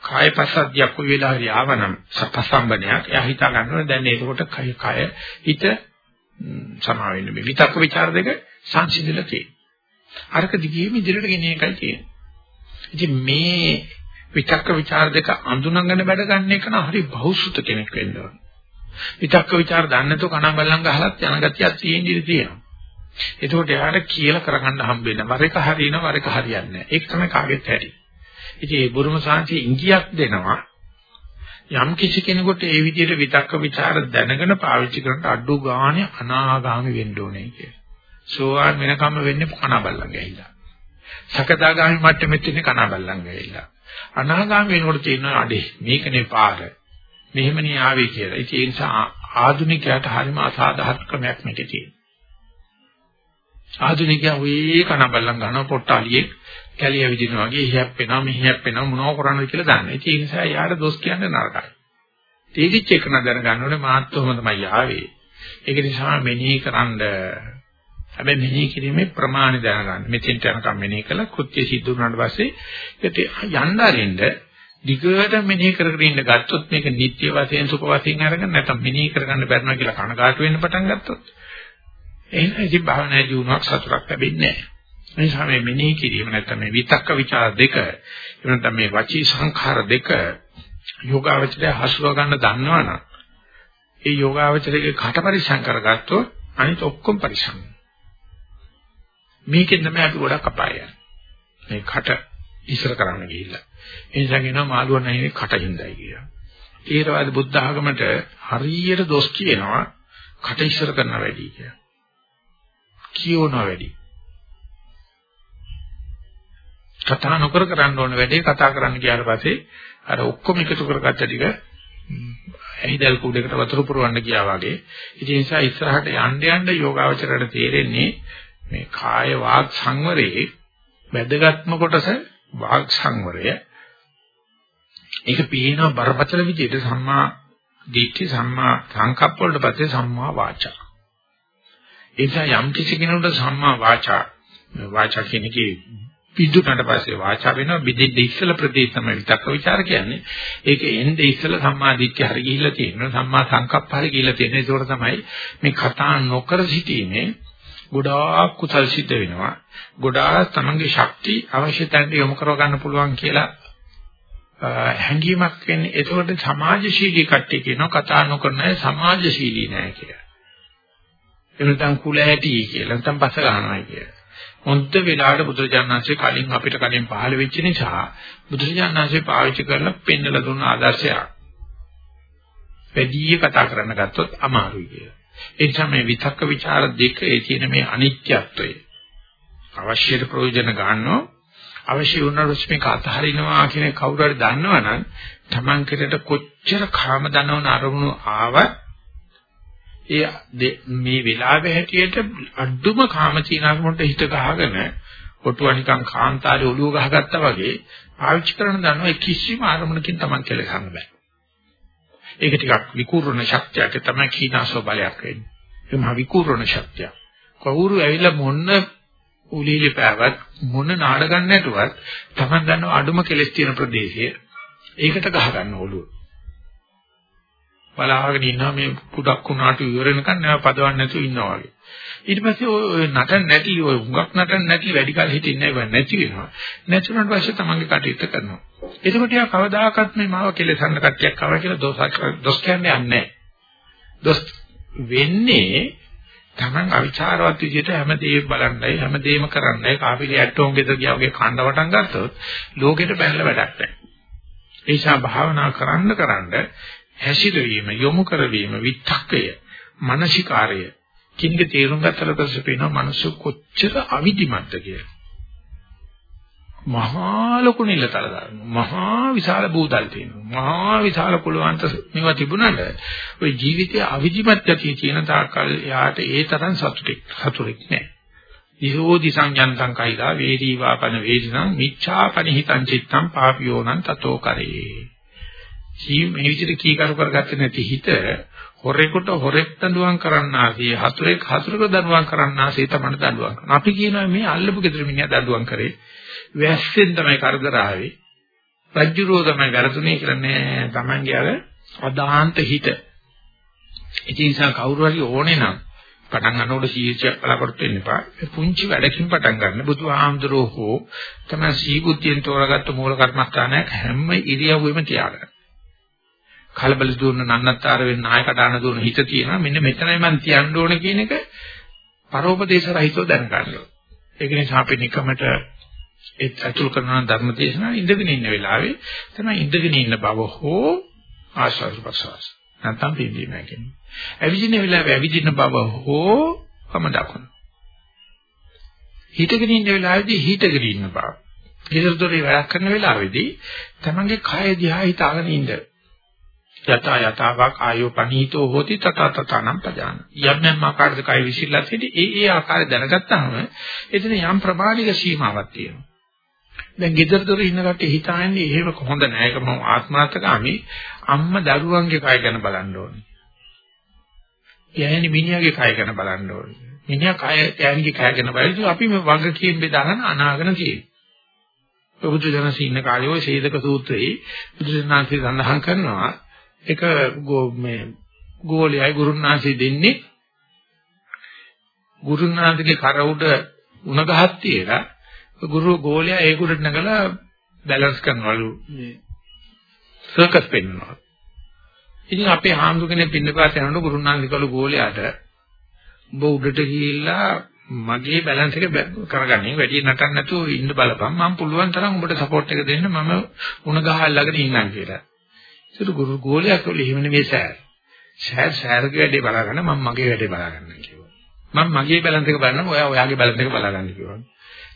කාය පස්සද්ධියක් කොයි වෙලාවරි ආවනම් සපසම්බනයක් එයා හිතා ගන්නවා. දැන් ඒකට කය කය හිත සමා වෙන්න මේ විතක්ක ਵਿਚාර දෙක සංසිඳලා තියෙනවා. අරක දිගේම ඉදිරියට ගෙන එකයි තියෙන්නේ. ඉතින් මේ විතක්ක ਵਿਚාර දෙක අඳුනගෙන වැඩ ගන්න එක නම් හරි බහුසුත කෙනෙක් වෙන්න ඕන. විතක්ක ਵਿਚාර දන්නේ නැතුව කණන් බල්ලන් ගහලත් යන ගතියක් තියෙන ඉඳී තියෙනවා. එතකොට එයාට කියලා කරගන්න හම්බ වෙනවා. වර එක හරිනවා වර එක හරියන්නේ නැහැ. ඒක තමයි කාගෙත් හැටි. ඉතින් ඒ බුරුම සාංශේ ඉංගියක් දෙනවා යම් කිසි කෙනෙකුට ඒ විදිහට විතක්ක ਵਿਚාර දැනගෙන පාවිච්චි කරන්න අඩු ගාණේ අනාගාමි වෙන්න ඕනේ කියලා. සෝවාන් වෙනකම්ම වෙන්නේ කනබල්ලන් ගෑහිලා. සකදාගාමි මට්ටමෙත් ඉන්නේ කනබල්ලන් ගෑහිලා. අනාගාමි වෙනකොට තියෙනවා අඩේ මේකනේ පාර. මෙහෙමනේ ආවේ කියලා. ඉතින් ඒ නිසා ආධුනිකයාට හරිම අසාධාරණ ක්‍රමයක් මේකේ තියෙනවා. ආධුනිකයා වෙයි කනබල්ලන් ගන්න පොට්ටාලියේ කැලිය විදිනවා වගේ ඉහැප්පෙනවා මෙහිහැප්පෙනවා මොනව කරන්නද කියලා දන්නේ. ඒ නිසා යාට දොස් කියන්නේ නරකයි. තීරිච්ච එක නදර ගන්න ඕනේ මාත්වම තමයි ආවේ. ඒක නිසා මෙනෙහි කරන්ඩ හැබැයි මෙනෙහි කිරීමේ ප්‍රමාණය දැනගන්න. මෙතෙන්ට යනකම් මෙනෙහි කළා කෘත්‍ය සිද්ධ වුණාට පස්සේ ඒකට යන්න අරින්න දිගට මෙනෙහි කර කර ඉන්න ගත්තොත් මේක නිත්‍ය වශයෙන් සුඛ වශයෙන් අරගෙන නැත්නම් මෙනෙහි කරගන්න බැරනවා කියලා කනගාටු වෙන්න පටන් ගත්තොත් එහෙනම් ඉතින් භාවනා ජීවණයක් සතුටක් ලැබෙන්නේ නැහැ. ඒ නිසා මේ මෙනෙහි කිරීම නැත්නම් මේ විතක්ක ਵਿਚාර දෙක එහෙම නැත්නම් මේ වචී සංඛාර දෙක යෝගාවචරය හසුර ගන්න දන්නවනම් ඒ යෝගාවචරයේ කට පරිසම් කරගත්තොත් අනිත ඔක්කොම පරිසම්. මේකෙන් තමයි අපි ගොඩක් අපාය මේ කට ඉස්සර කරන්න ගිහිල්ලා. ඒ නිසා කියනවා මාළුවා නැහිනේ කටින්දයි කියලා. ඊරවාද බුද්ධ ආගමට හරියට දොස් කියනවා කට ඉස්සර කරන වැඩි කියලා. කියවනවා වැඩි. කතා නොකර කරන්න ඕන වැඩේ කතා කරන්න ගියාට පස්සේ අර ඔක්කොම එකතු කරගත්ත ටික ඇහිදල් කුඩේකට වතුර පුරවන්න ගියා වගේ. ඒ නිසා ඉස්සරහට යන්න යන්න යෝගාවචරයට තේරෙන්නේ මේ කාය වාග් සංවරයේ වැදගත්ම කොටස වාග් සංවරය. ඒක පිළිනවා බරපතල විදිහට සම්මා දිට්ඨි සම්මා සංකප්ප වලට පස්සේ සම්මා වාචා. ඒ නිසා යම් කිසි කෙනෙකුට සම්මා වාචා වාචා කියන එකේ පිටුනට පස්සේ වාචා වෙනවා බෙදෙද්ද ඉස්සල ප්‍රදේශ තමයි විතක්ක ਵਿਚාර කියන්නේ. ඒක එන්නේ ඉස්සල සම්මා දිට්ඨිය හරි ගිහිල්ලා තියෙනවා. සම්මා සංකප්ප හරි ගිහිල්ලා තියෙනවා. ඒකෝර තමයි මේ කතා නොකර සිටීමේ ගොඩාක් කුසල් සිද්ධ වෙනවා. ගොඩාක් තමන්ගේ ශක්ති අවශ්‍ය තැනට යොමු කරව ගන්න පුළුවන් කියලා හැඟීමක් වෙන්නේ. ඒකෝට සමාජශීලී කට්ටිය කියනවා කතා නොකරන අය සමාජශීලී නෑ කියලා. එනතන් කුල ඇටි කියලා නැත්නම් පස ගන්නවා කියලා. හොඳ වෙලාවට බුදුරජාණන්සේ කලින් අපිට කලින් පහළ වෙච්ච නිසා බුදුරජාණන්සේ පාවිච්චි කරලා පෙන්නලා දුන්න ආදර්ශයක්. වැඩි කතා කරන්න ගත්තොත් අමාරුයි කියලා. ඒ නිසා මේ විතක්ක ਵਿਚාර දෙකේ තියෙන මේ අනිත්‍යත්වය අවශ්‍යයට ප්‍රයෝජන ගන්නෝ අවශ්‍ය වුණාට මේක අතහරිනවා කියන කවුරු හරි දන්නවනම් Taman කෙරට කොච්චර කාම දනවන අරමුණු ආවත් ඒ මේ වෙලාවේ හැටියට අඩුම කාමචීනාකමට හිත ගහගෙන ඔටුව නිකන් කාන්තාරේ ඔළුව ගහගත්තා වගේ පාවිච්චි කරන දන්නවා කිසිම ආරමුණකින් Taman කෙලෙසන්න බෑ. ඒක ටිකක් විකූර්ණ ශක්තියක් තමයි කීනාසෝ බලයක් වෙන්නේ. ඒ මහ විකූර්ණ ශක්තිය. කවුරු ඇවිල්ලා මොන්න උලීලි පෑවත් මොන නාඩගම් නැතුවත් Taman දන්නව අඩුම කෙලස් තියෙන ප්‍රදේශය ඒකට ගහ ගන්න ඔළුව. බලාගෙන ඉන්නවා මේ කුඩක් උනාට ඉවරෙනකන් නෑ පදවන්න නැතුව ඉන්නවා වගේ. ඊට පස්සේ ඔය නටන්න නැති ඔය හුඟක් නටන්න නැති වැඩි කල හිටින්නේ නැහැ නැති වෙනවා. නැතුණාට පස්සේ තමන්ගේ කටයුත්ත කරනවා. එතකොට යා කවදාකවත් මේ මාව කෙලසන්න කට්ටියක් ආවා කියලා දොස් දොස් කියන්නේ නැහැ. දොස් වෙන්නේ තමන් අවිචාරවත් විදිහට හැමදේම බලන්නයි හැමදේම කරන්නයි කාපිලි ඇට්ටෝම් ගෙදර ගියා වගේ කණ්ඩ වටන් ගත්තොත් ලෝකෙට බැලලා වැඩක් නැහැ. ඒ නිසා භාවනා කරන්න කරන්න හැසිරවීම යොමු කරවීම විත්තක්කය මානසිකාරය කින්ක තේරුම් ගත්තට පස්සේ පේනවා මිනිස්සු කොච්චර අවිධිමත්ද කියලා. මහා ලොකු නිලතල දානවා. මහා විශාල බූදල් තියෙනවා. මහා විශාල කුලවන්ත මේවා තිබුණාට ওই ජීවිතයේ අවිධිමත් ගතිය තියෙන තාක්කල් යාට ඒ තරම් සතුටෙක් සතුටෙක් නැහැ. දිසෝදි සංයන්තං කයිලා වේදී වාපන වේදිනම් මිච්ඡාපනි හිතං චිත්තං පාපියෝනං තතෝ කරේ. කී මේ විදිහට කීකරු කරගත්තේ නැති හිත හොරෙකුට හොරෙක් දඬුවම් කරන්නාසේ හතුරෙක් හතුරෙකුට දඬුවම් කරන්නාසේ තමයි දඬුවම් කරනවා. අපි කියනවා මේ අල්ලපු ගෙදර මිනිහා දඬුවම් කරේ. වැස්සෙන් තමයි කරදර ආවේ. රජ්ජුරෝ තමයි වැරදුනේ කියලා නෑ. Tamange අර අදාන්ත හිත. ඒ නිසා කවුරු හරි ඕනේ නම් පටන් ගන්නකොට සීචයක් බලාපොරොත්තු වෙන්න එපා. පුංචි වැඩකින් පටන් ගන්න. බුදුහාමුදුරෝ හෝ තමයි සීබුද්ධියෙන් තෝරාගත්ත මූල කර්මස්ථානයක් හැම ඉරියව්වෙම තියාගන්න. කලබල දුන්න නන්නත්තර වෙන්න නායකට ආන දුන්න හිත තියෙනවා මෙන්න මෙතනයි මම තියන්න ඕනේ කියන එක පරෝපදේශ රහිතව දැනගන්න ඕනේ. ඒක නිසා අපි නිකමට ඒ අතුල් කරන ධර්ම දේශනා ඉඳගෙන ඉන්න වෙලාවේ තමයි ඉඳගෙන ඉන්න බව හෝ ආශාස ප්‍රසවාස. නැත්නම් පිළිදීම කියන්නේ. ඇවිදින වෙලාවේ ඇවිදින බව හෝ කම දක්වන. හිතගෙන ඉන්න වෙලාවේදී හිතගෙන ඉන්න බව. හිතරතොරේ වැඩ කරන වෙලාවේදී තමන්ගේ කය දිහා හිතාගෙන ඉන්න. යත යතාවක් ආයෝ පනීතෝ හෝති තත තතනම් පජාන යම් යම් ආකාරයක කයි විසිරලා තියෙදි ඒ ඒ ආකාරය දැනගත්තාම එතන යම් ප්‍රමාණික සීමාවක් තියෙනවා දැන් ගෙදර දොර ඉන්න කට්ටිය හිතාන්නේ එහෙම කොහොඳ නෑ ඒක මම ආත්මාර්ථකාමි අම්මා දරුවන්ගේ කය ගැන බලන්න ඕනේ. යෑනි මිනිහාගේ කය ගැන බලන්න ඕනේ. මිනිහා කය යෑනිගේ කය ගැන බලද්දී අපි මේ වගකීම් බෙදාගෙන අනාගෙන තියෙනවා. බුදු දනස ඉන්න කාලේ ওই සීදක සූත්‍රයේ බුදු දනන්සේ සඳහන් කරනවා එක මේ ගෝලයයි ගුරුනාන්සේ දෙන්නේ. ගුරුනාන්සේගේ කර උඩ උණ ගහක් තියලා ගුරු ගෝලයා ඒක උඩට නගලා බැලන්ස් කරනවලු. මේ සර්කස් පෙන්වනවා. ඉතින් අපේ හාමුදුරනේ පින්නපාත යනකොට ගුරුනාන්සේකලු ගෝලයාට ඔබ උඩට ගිහිල්ලා මගේ බැලන්ස් එක කරගන්නේ. වැඩි නටන්න නැතුව ඉන්න බලපන්. මම පුළුවන් තරම් ඔබට සපෝට් එක දෙන්න. මම උණ ගහ අල්ලගෙන ඉන්නම් කියලා. ඒක ගුරු ගෝලයා කළේ එහෙම නෙමෙයි සෑර්. සෑර් සෑර්ගේ වැඩේ බලාගන්න මම මගේ වැඩේ බලාගන්නම් කිව්වා. මම මගේ බැලන්ස් එක බලන්න ඔයා ඔයාගේ බැලන්ස් එක බලාගන්න කිව්වා.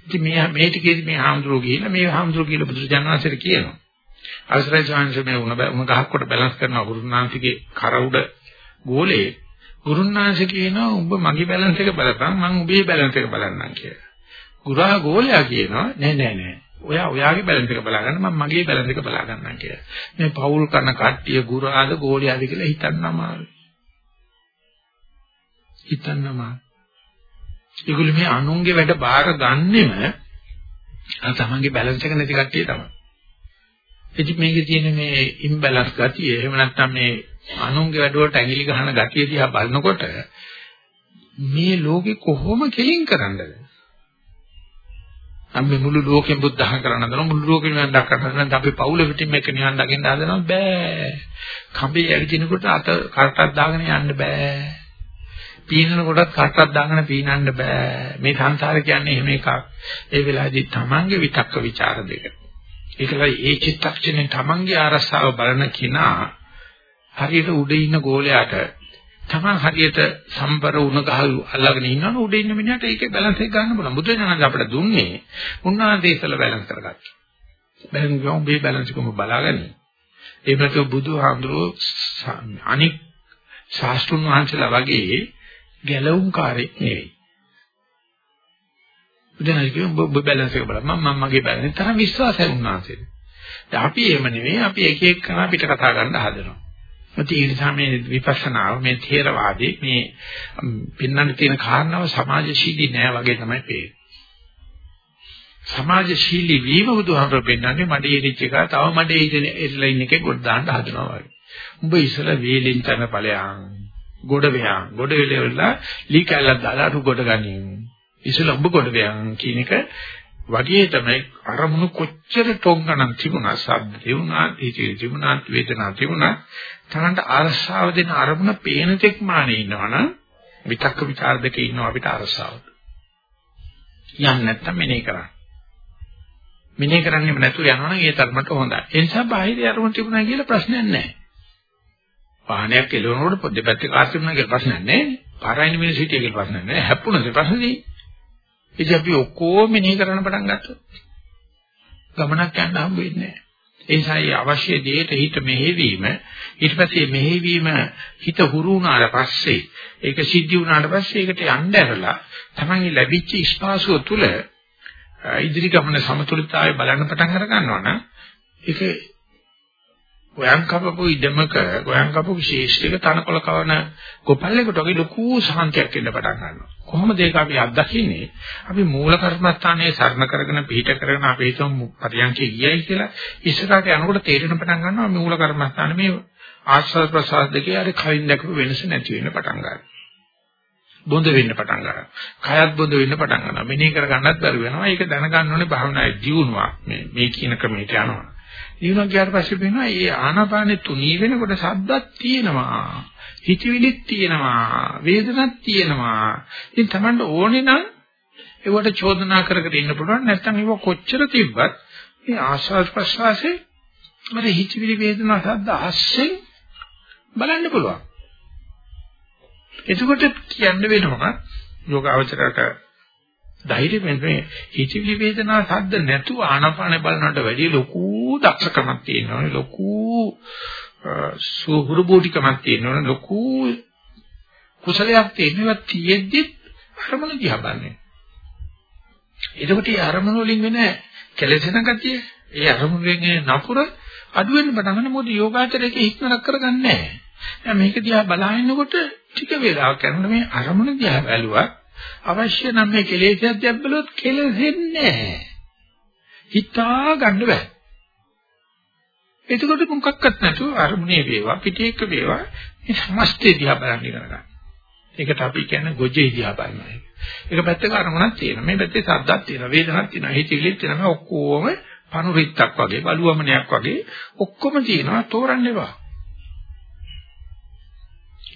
ඉතින් මේ මේ ටිකේදී මේ හාමුදුරුවෝ ගිහිල්ලා මේ හාමුදුරුවෝ කියලා බුදුරජාණන් වහන්සේට කියනවා. අවසරයි ස්වාමීන් මේ උණ උණ ගහක් කොට බැලන්ස් කරනවා ගුරුනාන්තිගේ කර උඩ ගෝලේ ගුරුනාන්සේ කියනවා උඹ මගේ බැලන්ස් එක බලපන් මම උඹේ බැලන්ස් එක බලන්නම් කියලා. ගුරා ගෝලයා කියනවා නෑ නෑ නෑ. ඔයා ඔයාගේ බැලන්ස් එක බලාගන්න මම මගේ බැලන්ස් එක බලා ගන්නම් කියලා. මේ පෞල් කරන කට්ටිය ගුරාද ගෝලයාද කියලා හිතන්න අමාරුයි. හිතන්න අමාරුයි. ඒගොල්ලෝ මේ අනුන්ගේ වැඩ බාර ගන්නෙම අර තමන්ගේ බැලන්ස් එක නැති කට්ටිය තමයි. ඉතින් මේකේ තියෙන මේ ඉම්බැලන්ස් ගතිය එහෙම නැත්නම් මේ අනුන්ගේ වැඩවලට ඇඟිලි ගහන ගතිය දිහා බලනකොට මේ ලෝකෙ කොහොම කෙලින් කරන්නද? අපි මුළු ලෝකෙම බුද්ධහන් කරන්න හදනවා මුළු ලෝකෙම නිවන් දක්වන්න හදනවා අපි පවුල පිටින් මේක නිවන් දකින්න හදනවා බෑ. කඹේ ඇවිදිනකොට අත කරටක් දාගෙන යන්න බෑ. පීනන කොටත් කටක් දාගෙන පීනන්න බෑ. මේ සංසාරේ කියන්නේ එහෙම එකක්. ඒ වෙලාවේදී තමන්ගේ විතක්ක ਵਿਚාර දෙක. ඒකලයි ඒ චිත්තක්ෂණය තමන්ගේ ආරස්සාව බලන කිනා හරියට උඩ ඉන්න ගෝලයාට තමන් හරියට සම්බර වුණ ගහල් අල්ලගෙන ඉන්නවනේ උඩ ඉන්න මිනිහට ඒකේ බැලන්ස් එක ගන්න බලන්න. බුදුරජාණන් අපිට දුන්නේ උන්වහන්සේ ඉස්සලා බැලන්ස් කරගත්තා. බැලන්ස් ගමු මේ බැලන්ස් එකම බලාගනි. ඒ ප්‍රති බුදුහාමුදුරුවෝ අනික් ශාස්ත්‍රුන් වහන්සේලා වගේ ගැලවුම් කාර්යයක් නෙවෙයි. බුදුනායි කියෝ ඔබ බැලන්ස් එක බලන්න මම මගේ බැලන්ස් තරම් විශ්වාසයි උන්වහන්සේට. දැන් අපි එහෙම නෙවෙයි අපි එක එක කරා පිට කතා කරන්න හදනවා. ඒ නිසා මේ විපස්සනාව මේ ථේරවාදී මේ පින්නන්න තියෙන කාරණාව සමාජශීලී නෑ වගේ තමයි පේන්නේ. සමාජශීලී වීම බුදුහාමර පෙන්නන්නේ මඩේ ඉරිච්ච එක තව මඩේ ඉරිලා ඉන්න එකේ ගොඩ දාන්න හදනවා වගේ. උඹ ඉස්සල වේලෙන් තන ඵලයන් ගොඩ වෙයන් ගොඩ වෙලෙවලා ලී කැල්ලක් දාලා අරු ගොඩ ගනින් ඉසල ඔබ ගොඩ වෙයන් කියන එක වගේ තමයි අරමුණු කොච්චර තොංගණන් තිබුණා සද්ද තිබුණා හිතේ තිබුණා වේදනා තිබුණා තමන්ට අරසාව දෙන අරමුණ පේන තෙක් මානේ ඉන්නවනම් විතක්ක ਵਿਚාර දෙකේ ඉන්නවා අපිට අරසාව යන්නේ නැත්තම් මෙනේ කරන්නේ මෙනේ කරන්නේම නැතුව යනවනම් ඒ තරමට හොඳයි ඒ නිසා බාහිර අරමුණ තිබුණා කියලා ප්‍රශ්නයක් නැහැ වාහනයක් එළවනකොට දෙපැත්තේ කාර් තිබුණා කියලා ප්‍රශ්නයක් නැහැ. පාරයින මිනිස්සු හිටිය කියලා ප්‍රශ්නයක් නැහැ. හැප්පුණද ප්‍රශ්නේ. ඉතින් අපි ඔක්කොම මෙනෙහි කරන්න පටන් ගත්තොත් ගමනක් යන්න හම්බ වෙන්නේ නැහැ. ඒ නිසා අවශ්‍ය දෙයට හිත මෙහෙවීම ඊට පස්සේ මෙහෙවීම හිත හුරු වුණාට පස්සේ ඒක සිද්ධ වුණාට පස්සේ ඒකට යන්න ඇරලා තමන්ගේ ලැබිච්ච ස්පාසුව තුළ ඉදිරි ගමන සමතුලිතතාවය බලන්න පටන් අර ගන්නවා නම් ඒක ගොයන් කපපු ඉඩමක ගොයන් කපපු විශේෂික තනකොළ කවන ගොපල්ලෙකුට වගේ ලොකු සාන්තියක් එන්න පටන් ගන්නවා. කොහොමද ඒක අපි අත්දකින්නේ? අපි මූල කර්මස්ථානයේ සරණ කරගෙන පිහිට කරගෙන අපි හිතමු පරියන්කේ ගියයි කියලා ඉස්සරහට යනකොට තේරෙන පටන් ගන්නවා මූල කර්මස්ථාන මේ ආස්වාද ප්‍රසආද දෙකේ අර කයින් දැකපු වෙනස නැති වෙන්න පටන් ගන්නවා. බොඳ වෙන්න පටන් ගන්නවා. කයත් බොඳ වෙන්න පටන් ගන්නවා. මෙනෙහි කර ගන්නත් බැරි වෙනවා. ඒක දැනගන්න ඕනේ භාවනායේ ජීවුණා. මේ මේ කියන ක්‍රමයට යනවා. ඊළඟ ගියාට පස්සේ වෙනවා මේ ආනාපානෙ තුනී වෙනකොට සද්දක් තියෙනවා. හිතවිලිත් තියෙනවා. වේදනක් තියෙනවා. ඉතින් Tamanට ඕනේ නම් ඒවට චෝදනා කර කර ඉන්න පුළුවන්. නැත්නම් ඒව කොච්චර තිබ්බත් මේ ආස්වාද ප්‍රසවාසයේ මට හිතවිලි වේදනා සද්ද අස්සෙන් බලන්න පුළුවන්. එතකොට කියන්න වෙනවා යෝගාවචරයට ධෛර්යයෙන් මේ හිතවිලි වේදනා සද්ද නැතුව ආනාපාන බලනකට වැඩිය ලොකු දක්ෂකමක් තියෙනවනේ ලොකු සුහුරු බෝධිකමක් තියෙනවනේ ලොකු කුසලයක් තියෙනවා තියෙද්දි අරමුණ දිහා බලන්නේ. එතකොට මේ අරමුණ වලින් වෙන කෙලෙසෙන ගතිය, ඒ අරමුණෙන් නපුර අඩු වෙන්න පටන් ගන්න මොකද යෝගාචරයේ හික්මනක් කරගන්නේ නැහැ. දැන් මේක දිහා බලහිනකොට ටික වේලාවක් යනකොට මේ අරමුණ දිහා බැලුවා අවශ්‍ය නම් මේ කෙලෙසයක් දැබ්බලොත් කෙලෙසෙන්නේ නැහැ. හිතා ගන්න බෑ. එතකොට මොකක්වත් නැතුව අරමුණේ වේවා පිටේක වේවා මේ සමස්තය දිහා බලන්න ඉගෙන ගන්න. ඒකට අපි කියන්නේ ගොජේ දිහා බලනවා. ඒක පැත්තක අරමුණක් තියෙනවා. මේ පැත්තේ සද්දක් තියෙනවා, වේදනක් තියෙනවා, හිතවිලිත් තියෙනවා. ඔක්කොම පනුරිත්තක් වගේ, බලුවමනයක් වගේ ඔක්කොම තියෙනවා තෝරන්න එපා.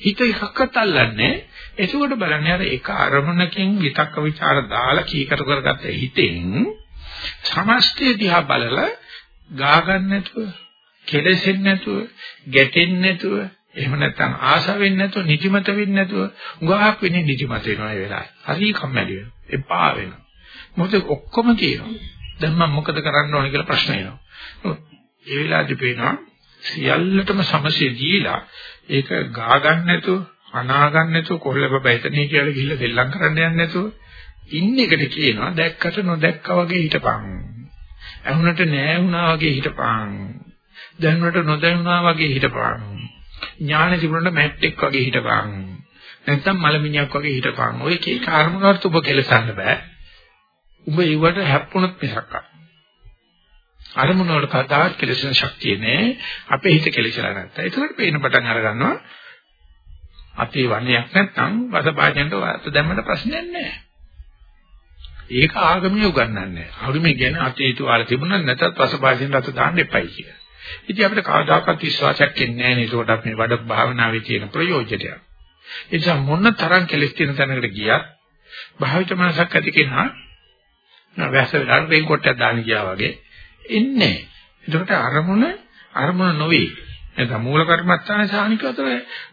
හිත එකක්වත් අල්ලන්නේ. එතකොට බලන්නේ අර එක අරමුණකින් විතක්ක ਵਿਚාර දාලා කීකර කරගත්ත හිතෙන් සමස්තය දිහා බලලා ගා ගන්න නැතුව, කෙලෙසෙන්නේ නැතුව, ගැටෙන්නේ නැතුව, එහෙම නැත්නම් ආශ වෙන්නේ නැතුව, නිදිමත වෙන්නේ නැතුව, උගාවක් වෙන්නේ නිදිමත වෙනවා ඒ වෙලාවේ. හරි කම්මැලි වෙනවා. එපා වෙනවා. මොකද ඔක්කොම තියෙනවා. දැන් මම මොකද කරන්න ඕන කියලා ප්‍රශ්න එනවා. ඒ වෙලාවේදී පේනවා සියල්ලටම සමසේ දීලා ඒක ගා ගන්න නැතුව අනා ගන්න නැතුව කොල්ලබ බයිතනේ කියලා ගිහිල්ලා දෙල්ලම් කරන්න යන්නේ නැතුව ඉන්න එකට කියනවා දැක්කට නොදැක්කා වගේ හිටපන්. ඇහුනට නෑ වුණා වගේ හිටපන්. දැනුනට නොදැනුණා වගේ හිටපන්. ඥාන තිබුණාට මැට්ටෙක් වගේ හිටපන්. නැත්තම් මලමිණියක් වගේ හිටපන්. ඔය කී කාර්මකවත් ඔබ කෙලසන්න බෑ. උඹ ඒවට හැප්පුණොත් මිසක් අරමුණ වල කතාවක් කෙලෙසන ශක්තිය නෑ. අපේ හිත කෙලෙසලා නැත්නම්. ඒකට පේන පටන් අර ගන්නවා අපේ වණයක් නැත්නම් වසපාජන්ට වාත දැම්මට ප්‍රශ්නයක් නෑ. ඒක ආගමිය උගන්වන්නේ. ආගමිය කියන්නේ අතීත වල තිබුණා නැත්නම් වසපාජන්ට අත දාන්න එපයි කියලා. ඉතින් අපිට කවදාකවත් විශ්වාසයක් එන්නේ නැහැ නේද? ඒකට මේ වඩ භාවනාවේ තියෙන ප්‍රයෝජනය. ඒ නිසා මොන තරම් කෙලෙස් තියෙන තැනකට ගියත් භාවිත මනසක් ඇති කෙනා වැස්ස වෙලාවට රේන් කොටයක් දාන්න ගියා වගේ එන්නේ. එතකොට අරමුණ අරමුණ නොවේ. එතන මූල කර්මස්ථාන සානික අතර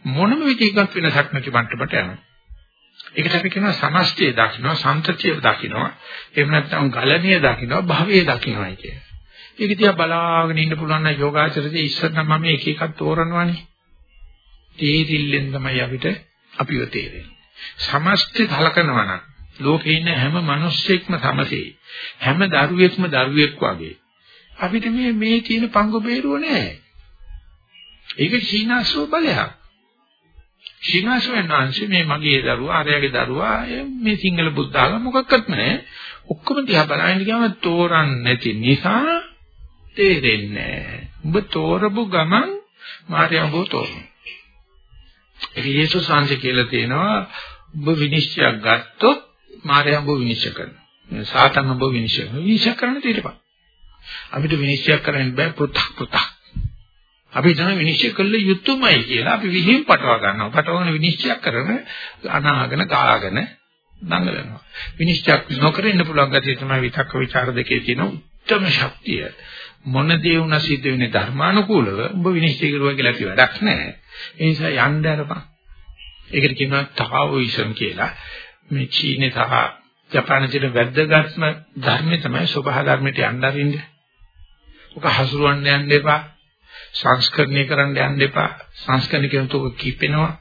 මොනම විදිහකට වෙනසක් නැති මට්ටමට යනවා. ඒකට අපි කියනවා සමස්තය දකින්න, සම්තතිය දකින්න, එහෙම නැත්නම් ගලණිය දකින්න, භවයේ දකින්නයි කිය. ඒක දිහා බලාගෙන ඉන්න පුළුවන් නම් යෝගාචරයේ ඉස්සර නම් මම එක එකක් තෝරනවානේ. තේරිල්ලෙන් තමයි අපිට අපිව තේරෙන්නේ. සමස්තය කලකනවා නම් ලෝකේ ඉන්න හැම මිනිස්සෙක්ම සමසේ හැම දරුවෙක්ම දරුවෙක් වගේ අපිට මේ මේ තියෙන පංගු බේරුව නැහැ ඒක සීනාසෝ බලයක් සීනාසෝ එනංශ මේ මගේ දරුවා ආරයාගේ දරුවා මේ සිංහල බුද්ධ ආගම මොකක්වත් නැහැ ඔක්කොම දිහා බලන්න ගියාම තෝරන්නේ නැති නිසා තේරෙන්නේ නැහැ ඔබ තෝරපු ගමන් මාර්යා ඔබ තෝරන ඒක යේසුස් වහන්සේ කියලා තියෙනවා ඔබ විනිශ්චයක් ගත්තොත් මායя බෝ විනිශ්චය කරනවා. සාතන් බෝ විනිශ්චය කරනවා. විනිශ්චය කරන්න తీරපන්. අපිට විනිශ්චය කරන්න බෑ පුතක් පුතක්. අපි තමයි විනිශ්චය කළ යුතුමයි කියලා අපි විහිං පටව ගන්නවා. පටවගෙන විනිශ්චය කරන අනාගෙන ගාගෙන දඟලනවා. විනිශ්චය නොකර ඉන්න පුළුවන් ගැතිය තමයි විතක්ක ਵਿਚාර දෙකේ තියෙන උත්තරම ශක්තිය. මොන දේ වුණා සිද්ධ වෙන්නේ ධර්මානුකූලව ඔබ විනිශ්චය කරුවා කියලා කිය වැඩක් නැහැ. ඒ නිසා යන්න අරපන්. ඒකට කියනවා තාවෝයිසම් කියලා. මේ චීනේ සහ ජපානයේ තියෙන වැද්දගත්ම ධර්මය තමයි සබහා ධර්මයට යන්න අරින්න. ඔක හසුරවන්න යන්න එපා. සංස්කරණය කරන්න යන්න එපා. සංස්කරණය කියනකොට ඔක කීපෙනවා.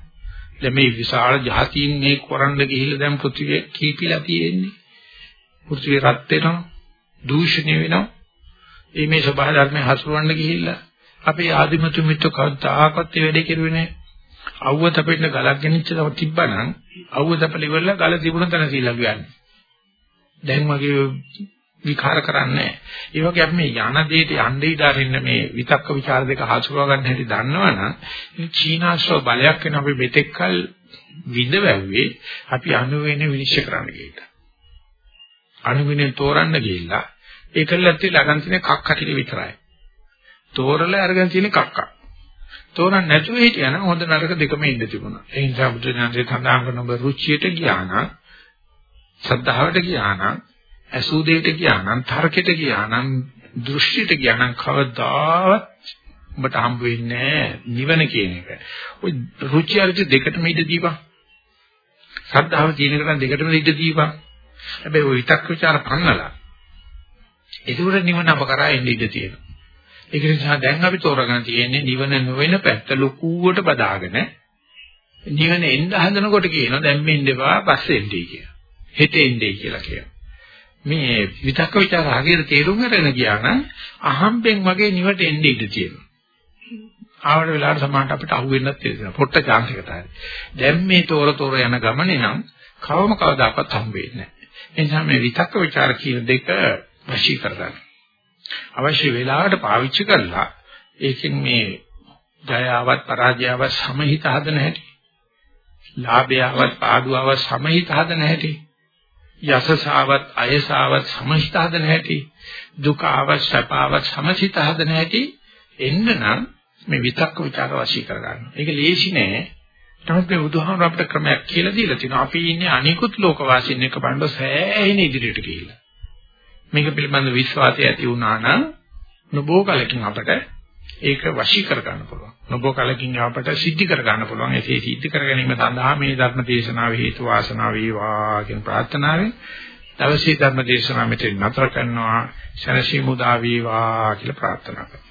දැන් මේ විශාල ජාතීන් මේ කරන්න ගිහිල්ලා දැන් පෘථිවිය කීපිලා තියෙන්නේ. පෘථිවිය රත් වෙනවා. දූෂණය වෙනවා. ඒ මේ සබහා ධර්මය හසුරවන්න ගිහිල්ලා අපේ ආදිමතු මිත්‍ර කවදාකවත් ඒ වැඩේ කෙරුවේ නැහැ. අවුව තපෙන්න ගලක් ගෙනිච්ච තව තිබ්බනම් අවුව තපල ඉවරලා ගල තිබුණ තැන සීලා කියන්නේ. දැන් වගේ විකාර කරන්නේ ඒ වගේ අපි මේ යන දෙයට යන්න ඉදාරින්න මේ විතක්ක ਵਿਚාර දෙක හසුරව ගන්න හැටි දන්නවනම් මේ චීනාශ්‍රව බලයක් වෙන අපි මෙතෙක්කල් විඳ වැව්වේ අපි අනුවෙන විනිශ්චය කරන්න ගිහිල්ලා. අනුවෙන තෝරන්න ගිහිල්ලා ඒකලත් ළඟන් තියෙන කක්ක ටික විතරයි. තෝරලා අරගෙන තියෙන කක්කක්. තෝරන්න නැතුව හිටියනම් හොඳ නරක දෙකම ඉඳ තිබුණා. ඒ නිසා බුදුරජාණන්සේ සඳහන් කරන ඔබ රුචියට ගියා නම් සද්ධාවට ගියා නම් ඇසූ දෙයට ගියානම් තර්කයට ගියානම් දෘෂ්ටියට ගියානම් කවදාවත් ඔබට හම්බ වෙන්නේ නිවන කියන එක. ওই රුචි අරුචි දෙකටම ඉඳ දීපන්. ශ්‍රද්ධාව කියන එකට දෙකටම ඉඳ දීපන්. හැබැයි ওই විතක් ਵਿਚාර පන්නලා. ඒකට නිවන අප කරා එන්න ඉඳ තියෙනවා. ඒක නිසා දැන් අපි තෝරගන්න තියෙන්නේ නිවන නොවන පැත්ත ලකුවට බදාගෙන නිවන එන්න හදනකොට කියනවා දැන් මෙන්න එපා පස්සේ එන්නයි කියලා. හෙට එන්නයි කියලා කියනවා. මේ විතක්ක ਵਿਚාර හරියට තේරුම් ගන්න ගියා නම් අහම්බෙන් වගේ නිවට එන්න ඉඩ තියෙනවා. ආවට වෙලාවට සමානට අපිට අහු වෙන්නත් තියෙනවා. පොට්ට chance එකට හරි. දැන් මේ තෝර තෝර යන ගමනේ නම් කවම කවදාකවත් හම්බ වෙන්නේ නැහැ. ඒ නිසා මේ විතක්ක ਵਿਚාර කියන දෙක වශී කරගන්න. අවශ්‍ය වෙලාවට පාවිච්චි කරලා ඒකෙන් මේ ජයාවත් පරාජයාවත් සමහිත හදන හැටි. ලාභයාවත් පාඩුවාවත් සමහිත හදන හැටි. යසසාවත් අයසාවත් සමහිත හදන හැටි. දුකාවත් සැපාවත් සමහිත හදන හැටි එන්න නම් මේ විතක්ක ਵਿਚාර වශී කරගන්න. ඒක ලේසි නෑ. නමුත් මේ බුදුහාමර අපිට ක්‍රමයක් කියලා දීලා තිනවා. අපි ඉන්නේ අනිකුත් ලෝකවාසීන් එක්ක බණ්ඩ සෑහෙන ඉදිරියට ගිහිල්ලා. මේක පිළිබඳ විශ්වාසය ඇති වුණා නම් නොබෝ කලකින් අපට ඒක වශී කර ගන්න පුළුවන්. නොබෝ කලකින් අපට සිද්ධි කර ගන්න පුළුවන්. ඒකේ සිද්ධි කර ගැනීම සඳහා මේ ධර්ම දේශනාව හේතු වාසනා වේවා කියන ප්‍රාර්ථනාවෙන් දවසේ ධර්ම දේශනාව මෙතන නතර කරනවා. ශනසි මුදා වේවා කියලා ප්‍රාර්ථනා කරනවා.